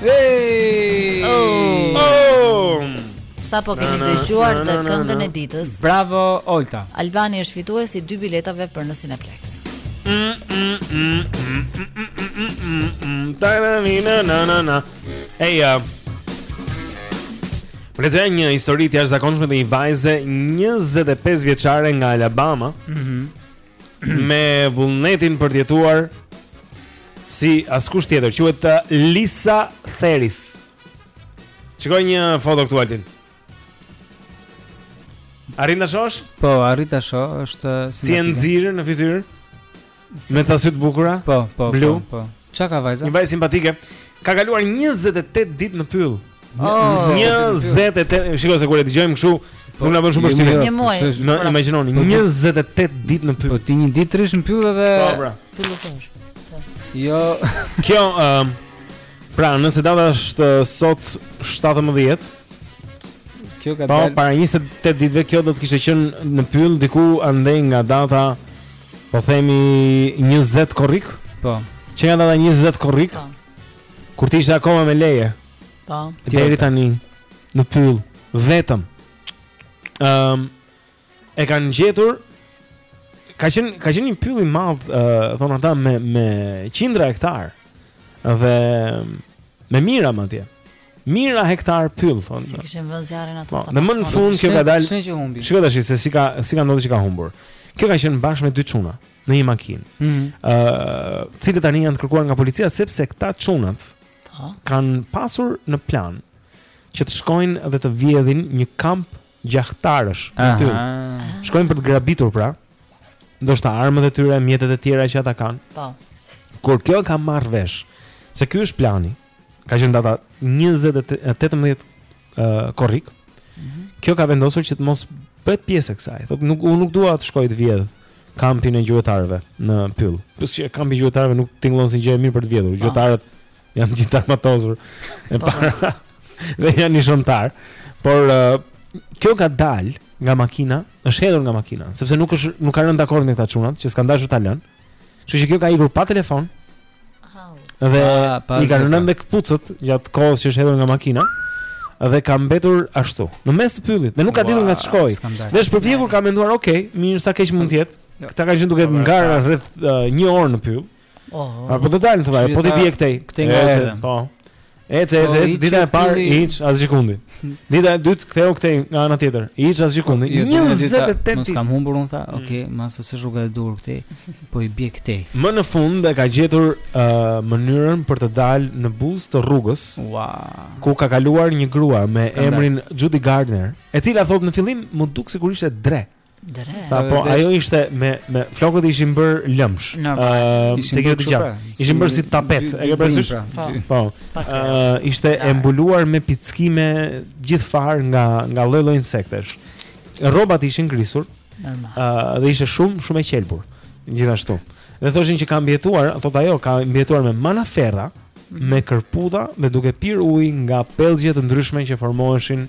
Hey! Oh! oh! Sapo keni dëgjuar dhe këngën e ditës Bravo, Olta, Albani është fituesi i dy biletave për në Cineplex Eja Prezantoja një histori të jashtëzakonshme të një vajze 25 vjeçare nga Alabama mm -hmm. me vullnetin për të jetuar si askush tjetër, quhet uh, Lisa Theris. Shikoje një foto këtu Altin. Arrin ta shohësh? Po, arrij ta shoh, është si e nxirë në fytyrë. Me ca sy të bukur? Po, po, po, blu. po. po. Çka ka vajza? Një vajzë simpatike. Ka kaluar 28 ditë në pyll. Oh, 28, shiko se kur e dëgjojmë kështu, po, nuk na bën shumë përshtypje. Jo, një muaj. Imagjinoni 28 ditë në pyll. Po ti një ditë të rrish në pyll edhe. Po pra. Ti më thosh. Jo. Kjo ëm ehm, pra, nëse data është eh, sot 17 Kjo ka dalë. Po para 28 ditëve kjo do të kishte qenë në pyll diku andej nga data Po themi 20 korrik? Po. Që nga data 20 korrik? Po. Kur ti ishe akoma me leje? Po. Deri tani në pyll vetëm. Ëm um, e kanë gjetur ka qenë ka qenë një pyll i madh, uh, thonë ata me me qindra hektar. Dhe me mijëra madje. Mijëra hektar pyll thonë. S'i kishin vënë zjarrin ato ta. Po, në më në fund kjo ka dalë. Shiko tash se si ka si ka ndodhur që ka humbur. Kjo ka qenë bashkë me dy çuna në një makinë. Ëh, mm -hmm. uh, të cilët tani janë të kërkuar nga policia sepse këta çunat po. kanë pasur në plan që të shkojnë dhe të vjedhin një kamp gjahtarësh aty. Shkojnë për të grabitur pra, ndoshta armët e tyre, mjetet e tjera që ata kanë. Po. Kur kjo ka marrë vesh se ky është plani, ka qenë data 20, 18 uh, korrik. Mm -hmm. Kjo ka vendosur që të mos bëhet pjesë e kësaj. Thotë nuk unë nuk dua të shkoj të vjedh kampin e gjuetarëve në pyll. Plus që kampi i gjuetarëve nuk tingëllon si gjë e mirë për të vjedhur. Po. Gjuetarët Janë gjithë të armatosur E po. para Dhe janë nishanxhinj Por uh, Kjo ka dal nga makina është hedhur nga makina Sepse nuk, është, nuk ka rënë dakord me këta çunat Që s'kanë dashur ta lënë Kështu që kjo ka ikur pa telefon Dhe pa, pa i kanë rënë dhe këpucët Gjatë kohës që është hedhur nga makina Dhe ka mbetur ashtu Në mes të pyllit Dhe nuk ka wow, ditur nga të shkojë Dhe është përpjekur ka menduar Ok, mirë sa keq mund të jetë jo. Këta kanë qenë duke po, ngarë rreth uh, një orë në pyll Oh, A po do dalim thotë, po t'i bie këtej. Këtej nga ecë. Po. Ec, ec, ec, dita e parë hiç asgjëkundi. Dita e dytë kthehu këtej nga ana tjetër. Hiç asgjëkundi. 28. Mos kam humbur unë tha. Mm. Okej, me sa di rruga e duhur këtej, po i bie këtej. Më në fund e ka gjetur mënyrën për të dalë në buzë të rrugës. Wow. Ku ka kaluar një grua me emrin Judy Gardner, e cila thotë në fillim m'u duk sikur ishte dre. Dre. Tha që ajo ishte me me flokët ishin bër lëmsh. Ëh, se kjo të gjatë. Pra. Ishin bër si tapet, e ke parasysh? Pra. Po. po. po. Ëh, ishte e mbuluar me pickime gjithandej nga nga lloj-lloj insektesh. Rrobat ishin grisur. Normal. Ëh, dhe ishte shumë shumë e qelbur. Gjithashtu. Dhe thoshin që ka mbijetuar, thot ajo, ka mbijetuar me manaferra, mhm. me kërpudha dhe duke pirë ujë nga pellgje të ndryshme që formoheshin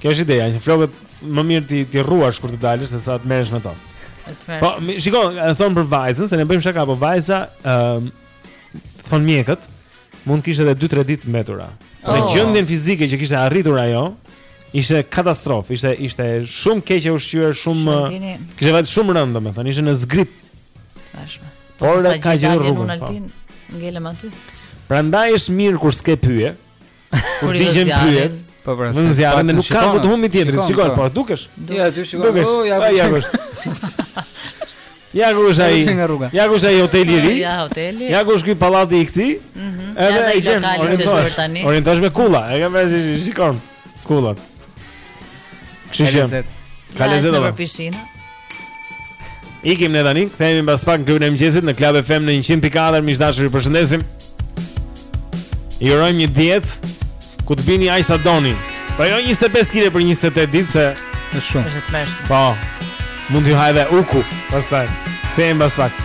Kjo është ideja, që flokët më mirë ti t'i rruash kur të dalësh se sa të merresh me to. Po, shiko, e thon për vajzën, se ne bëjmë shaka, po vajza ë uh, thon mjekët, mund të kishte edhe 2-3 ditë të mbetura. Oh. Në gjendjen fizike që kishte arritur ajo, ishte katastrofë, ishte ishte shumë keq e ushqyer, shumë kishte vajt shumë rëndë, domethënë, ishte në zgrip. Tashmë. Po, Por ka gjet rrugën. Po. Ngelem aty. Prandaj është mirë kur s'ke pyje, Kur i djeg pyjet, po pra. Vë zjarrin dhe nuk ka më të humbi tjetrin. Shikon, po. po dukesh. Ja, ti shikon. Dukesh. Oh, ja, ja. Ja ku është ai? Ja ku është ai hoteli i ri? Ja, hoteli. Ja ku është ky pallati i këtij? Mhm. Edhe ai që është tani. Orientohesh me kulla, e kam vënë si shikon. Kullat. Kështu që ka lezet në pishinë. Ikim ne tani, kthehemi mbas pak në klubin e mëngjesit në Club FM në 104, miq të dashur, ju përshëndesim. Ju urojmë një dietë ku të bini aq sa doni. Po jo 25 kg për 28 ditë se është shumë. Është e tmerrshme. Po. Mund t'ju hajë edhe ujku, pastaj. Kthehemi mbas pak.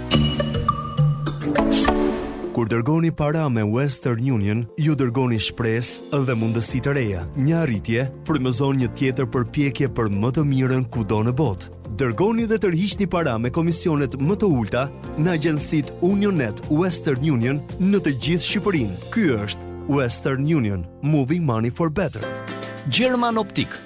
Kur dërgoni para me Western Union, ju dërgoni shpresë dhe mundësi të reja. Një arritje frymëzon një tjetër përpjekje për më të mirën kudo në botë. Dërgoni dhe tërhiqni para me komisionet më të ulta në agjensitë Unionnet Western Union në të gjithë Shqipërinë. Ky është Western Union, Moving Money for Better. German Optik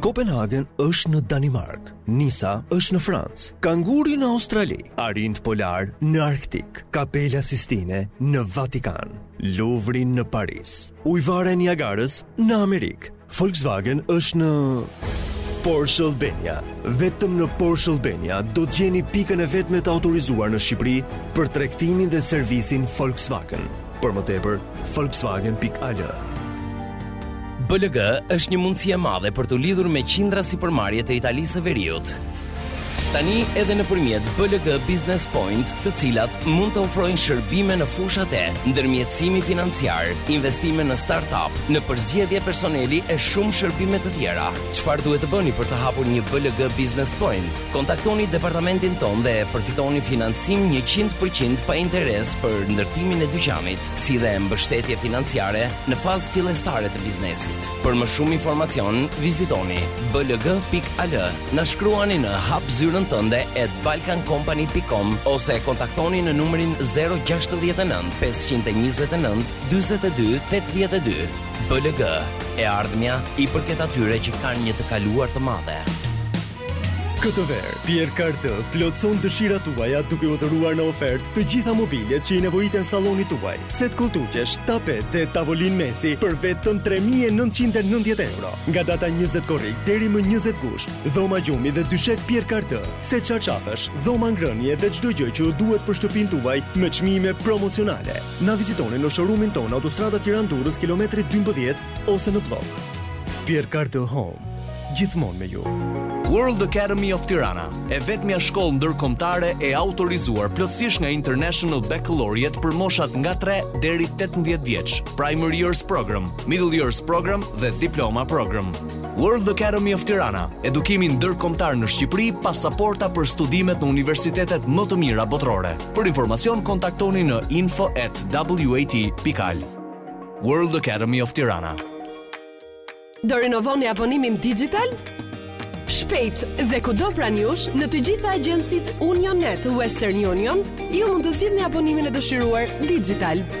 Kopenhagen është në Danimarkë, Nisa është në Francë, Kanguri në Australi, Arinjtë Polarë në Arktik, Kapela Sistine në Vatikan, Luvri në Paris, Ujëvara e Niagarës në Amerikë, Volkswagen është në Porsche Albania. Vetëm në Porsche Albania do të gjeni pikën e vetme të autorizuar në Shqipëri për tregtimin dhe servisin Volkswagen. Për më tepër, volkswagen.al BLG është një mundësi e madhe për t'u lidhur me qindra sipërmarrje të Italisë së veriut. Tani edhe nëpërmjet BLG Business Point të cilat mund të ofrojnë shërbime në fushat e ndërmjetësimit financiar, investime në start-up, në përzgjedhje personeli e shumë shërbime të tjera. Çfarë duhet të bëni për të hapur një BLG Business Point? Kontaktoni departamentin tonë dhe përfitoni financim njëqind për qind pa interes për ndërtimin e dyqanit, si dhe mbështetje financiare në fazë fillestare të biznesit. Për më shumë informacion, vizitoni blg.al, na shkruani në hap zyrën tënde at balkancompany.com ose kontaktoni në numrin zero gjashtëdhjetë e nëntë, pesëqind e njëzet e nëntë, dyzet e dy, tetëdhjetë e dy. BLG, E ardhmja i përket atyre që kanë një të kaluar të madhe. Këtë verë, Pierre Cardin plotëson dëshirat tuaja duke u dhuruar në ofertë të gjitha mobiljet që i nevojiten sallonit tuaj. Set kolltuqesh, tapet dhe tavolinë mesi për vetëm 3990 euro. Nga data 20 korrik deri më 20 gusht, dhoma gjumi dhe dyshek Pierre Cardin, set çarçafesh, dhoma ngrënie dhe çdo gjë që ju duhet për shtëpinë tuaj me çmime promocionale. Na vizitoni në showroom-in tonë Autostrada Tiranë-Durrës kilometri 12 ose në Bllok. Pierre Cardin Home gjithmonë me ju. World Academy of Tirana, e vetmja shkollë ndërkombëtare e autorizuar plotësisht nga International Baccalaureate për moshat nga 3 deri 18 vjeç, Primary Years Program, Middle Years Program dhe Diploma Program. World Academy of Tirana, edukimi ndërkombëtar në Shqipëri, pasaporta për studimet në universitetet më të mira botërore. Për informacion kontaktoni në info@wat.al. World Academy of Tirana. Do rinovoni abonimin Digitalb? Shpejt dhe kudo pranë jush, në të gjitha agjensitë Union Net Western Union, ju mund të zgjidhni abonimin e dëshiruar Digitalb.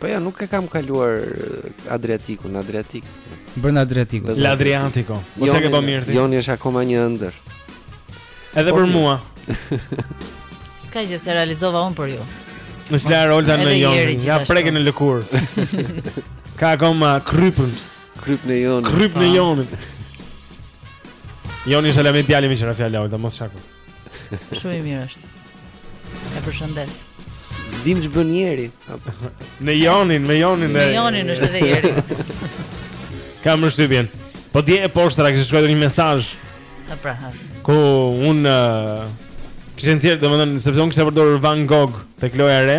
Po ja, nuk e kam kaluar Adriatikun, Adriatik. Brenda Adriatikut. La Adriatiko. Po sa ke bën mirë ti? Joni është akoma një ëndërr. Edhe po, për mua. S'ka gjë se e realizova unë për ju. Në slar Olta në Joni. Ja preke në lëkurë. Ka akoma kripën. Kripën e Jonit. Kripën e Jonit. Joni është ala me djalin me qëra fjallë, Olta, mos shakut. Shumë i mirë është. E përshëndes. S'dimë ç'bën njeri Me Jonin, me Jonin Me Jonin është edhe jeri Kam përshtypjen Po dje e poshtra kishte shkrujt një mesaj pra, Ku unë uh, Kishin nxjerrë, domethënë Sepse unë kisha përdorur Van Gogh Të Kloja e re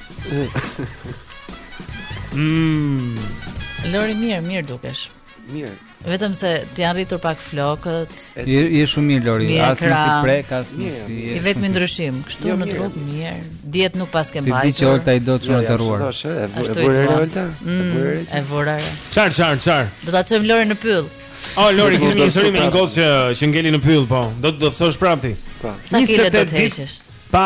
Mmm. Lori mirë, mirë dukesh. Mirë. Vetëm se të janë rritur pak flokët. Je je shumë mirë Lori, as nuk si prek, as nuk si. I vetmi ndryshim, kështu jo, në trup mirë. Dietë nuk paske mbajtur. Ti di që Olta i do të çon të rruar. E vure Olta. Mm, e vure. Çar çar çar. Do ta çojmë Lori në pyll. Oh Lori, ti më thoni me një gocë që që ngeli në pyll, po. Do të do të thosh prapë ti. Po. Sa kile do të heqësh? Pa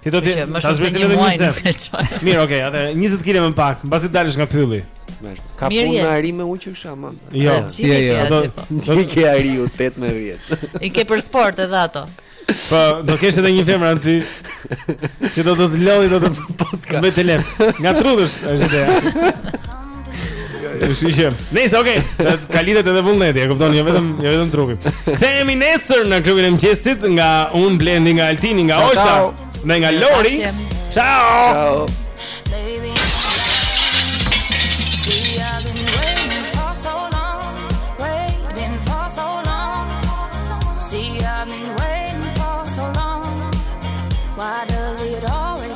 Ti do të ta zgjidhësh edhe një zë. Mirë, okay, atë 20 kg më pak, mbasi dalësh nga pylli. Ka punë me ari me ujq kështu ama Jo, jo, jo Ato, do i ke ariu 18 I ke për sport edhe ato Po, do kesh edhe një femër aty Që do të të luajë, do të të podcast Me të lem Nga trutë, është dhe Shihim. Nice, okay. Ka lidhet edhe vullneti, e kupton, jo vetëm jo vetëm trupi. Shihemi nesër në klubin e mëngjesit nga unë Blendi nga Altini nga Olta dhe nga Lori. Ciao. Ciao.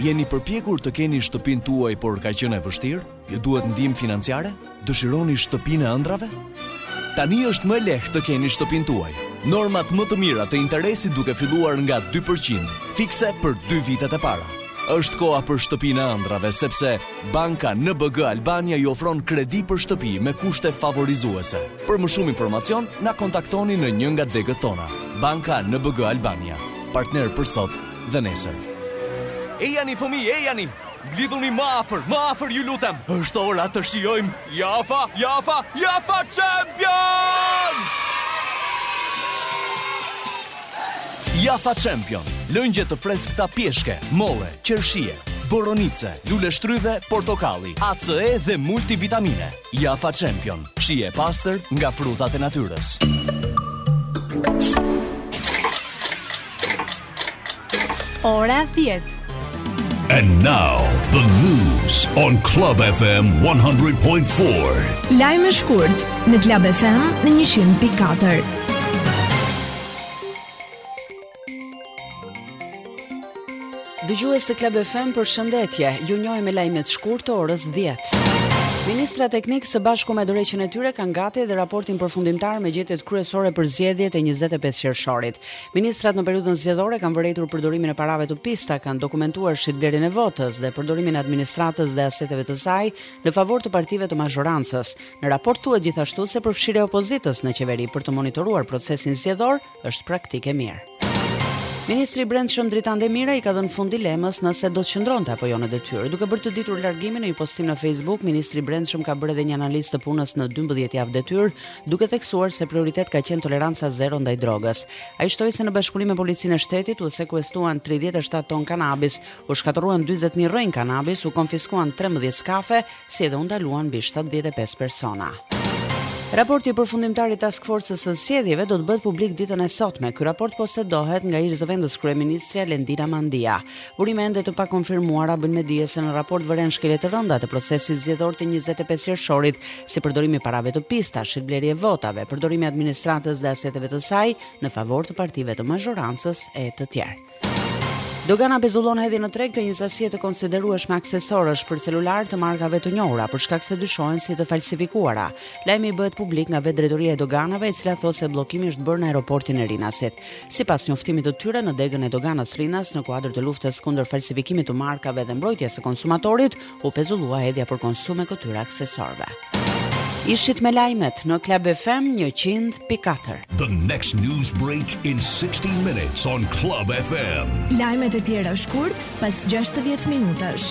Jeni përpjekur të keni shtëpinë tuaj, por ka qenë e vështirë? Ju duhet ndihmë financiare? Dëshironi shtëpinë e ëndrrave? Tani është më lehtë të keni shtëpinë tuaj. Normat më të mira të interesit duke filluar nga 2%, fikse për 2 vitet e para. Është koha për shtëpinë e ëndrrave, sepse Banka NBG Albania ju ofron kredi për shtëpi me kushte favorizuese. Për më shumë informacion, na kontaktoni në një nga degët tona. Banka NBG Albania, partner për sot dhe nesër. Ejani fëmijë, ejani! Mblidhuni më afër, më afër ju lutem. Është ora të shijojmë Jafa, Jafa, Jafa Champion! Jafa Champion, lëngje të freskëta pjeshke, molle, qershie, boronice, luleshtrydhe, portokalli, ACE dhe multivitamine. Jafa Champion, shije e pastër nga frutat e natyrës. Ora 10. And now the news on Club FM 100.4. Lajme shkurt në Club FM në 100.4. Dëgjues të Club FM përshëndetje, ju njohim me lajmet shkurt të orës 10. Ministrat teknikë së bashku me dorëheqjen e tyre kanë gati edhe raportin përfundimtar me gjetjet kryesore për zgjedhjet e 25 qershorit. Ministrat në periudhën zgjedhore kanë vërejtur përdorimin e parave të pista, kanë dokumentuar shitblerjen e votës dhe përdorimin e administratës dhe aseteve të saj në favor të partive të mazhorancës. Në raport thuhet gjithashtu se përfshirja e opozitës në qeveri për të monitoruar procesin zgjedhor është praktikë e mirë. Ministri i Brendshëm Dritan Demiraj i ka dhënë fund dilemës nëse do të qëndronte apo jo në detyrë. Duke bërë të ditur largimin në një postim në Facebook, ministri i Brendshëm ka bërë edhe një analizë të punës në 12 javë detyrë, duke theksuar se prioritet ka qenë toleranca zero ndaj drogës. Ai shtoi se në bashkëpunim me Policinë e Shtetit u sekuestuan tridhjetë e shtatë tonë kanabis, u shkatërruan dyzet mijë rrënjë kanabis, u konfiskuan trembëdhjetë skafe, si edhe u ndaluan mbi shtatëdhjetë e pesë persona. Raporti përfundimtar i Task Forcës së Zgjedhjeve do të bëhet publik ditën e sotme. Ky raport posedohet nga ish-zëvendëskryeministrja Ledina Mandia. Burime ende të pakonfirmuara bëjnë me dije se në raport vërehen shkelje të rënda të procesit zgjedhor të njëzet e pesë qershorit, si përdorimi i parave të pista, shitblerje e votave, përdorimi i administratës dhe aseteve të saj në favor të partive të mazhorancës e të tjerë. Dogana pezullon hedhjen në treg të një sasie të konsiderueshme aksesorësh për celular të markave të njohura, për shkak se dyshohen si të falsifikuara. Lajmi bëhet publik nga vetë drejtoria e doganave, e cila thotë se bllokimi është bërë në aeroportin e Rinasit. Sipas njoftimit të tyre, në degën e doganës Rinas, në kuadër të luftës kundër falsifikimit të markave dhe mbrojtjes së konsumatorit, u pezullua hedhja për konsum e këtyre aksesorëve. Ishit me lajmet në Club FM 100.4. The next news break in 60 minutes on Club FM. Lajmet e tjera shkurt pas 60 minutash.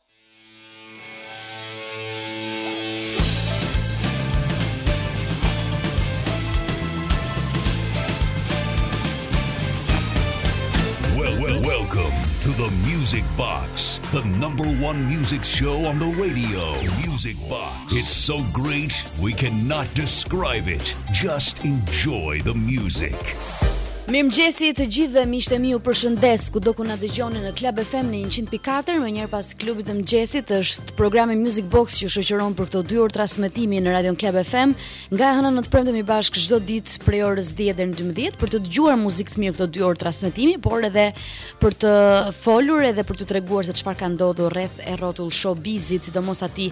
the number one music show on the radio. Music Box. It's so great, we cannot describe it. Just enjoy the music. Mirëmëngjesi të gjithëve, miqtë e mi, ju përshëndes kudo ku na dëgjoni në Club FM në 100.4, menjëherë pas klubit të mëngjesit është programi Music Box që ju shoqëron për këto 2 orë transmetimi në Radion Club FM. Nga e hëna në të premte jemi bashkë çdo ditë prej orës 10 deri në 12 për të dëgjuar muzikë të mirë këto 2 orë transmetimi, por edhe për të folur edhe për t'ju treguar se çfarë ka ndodhur rreth e rrotull showbizit, sidomos atij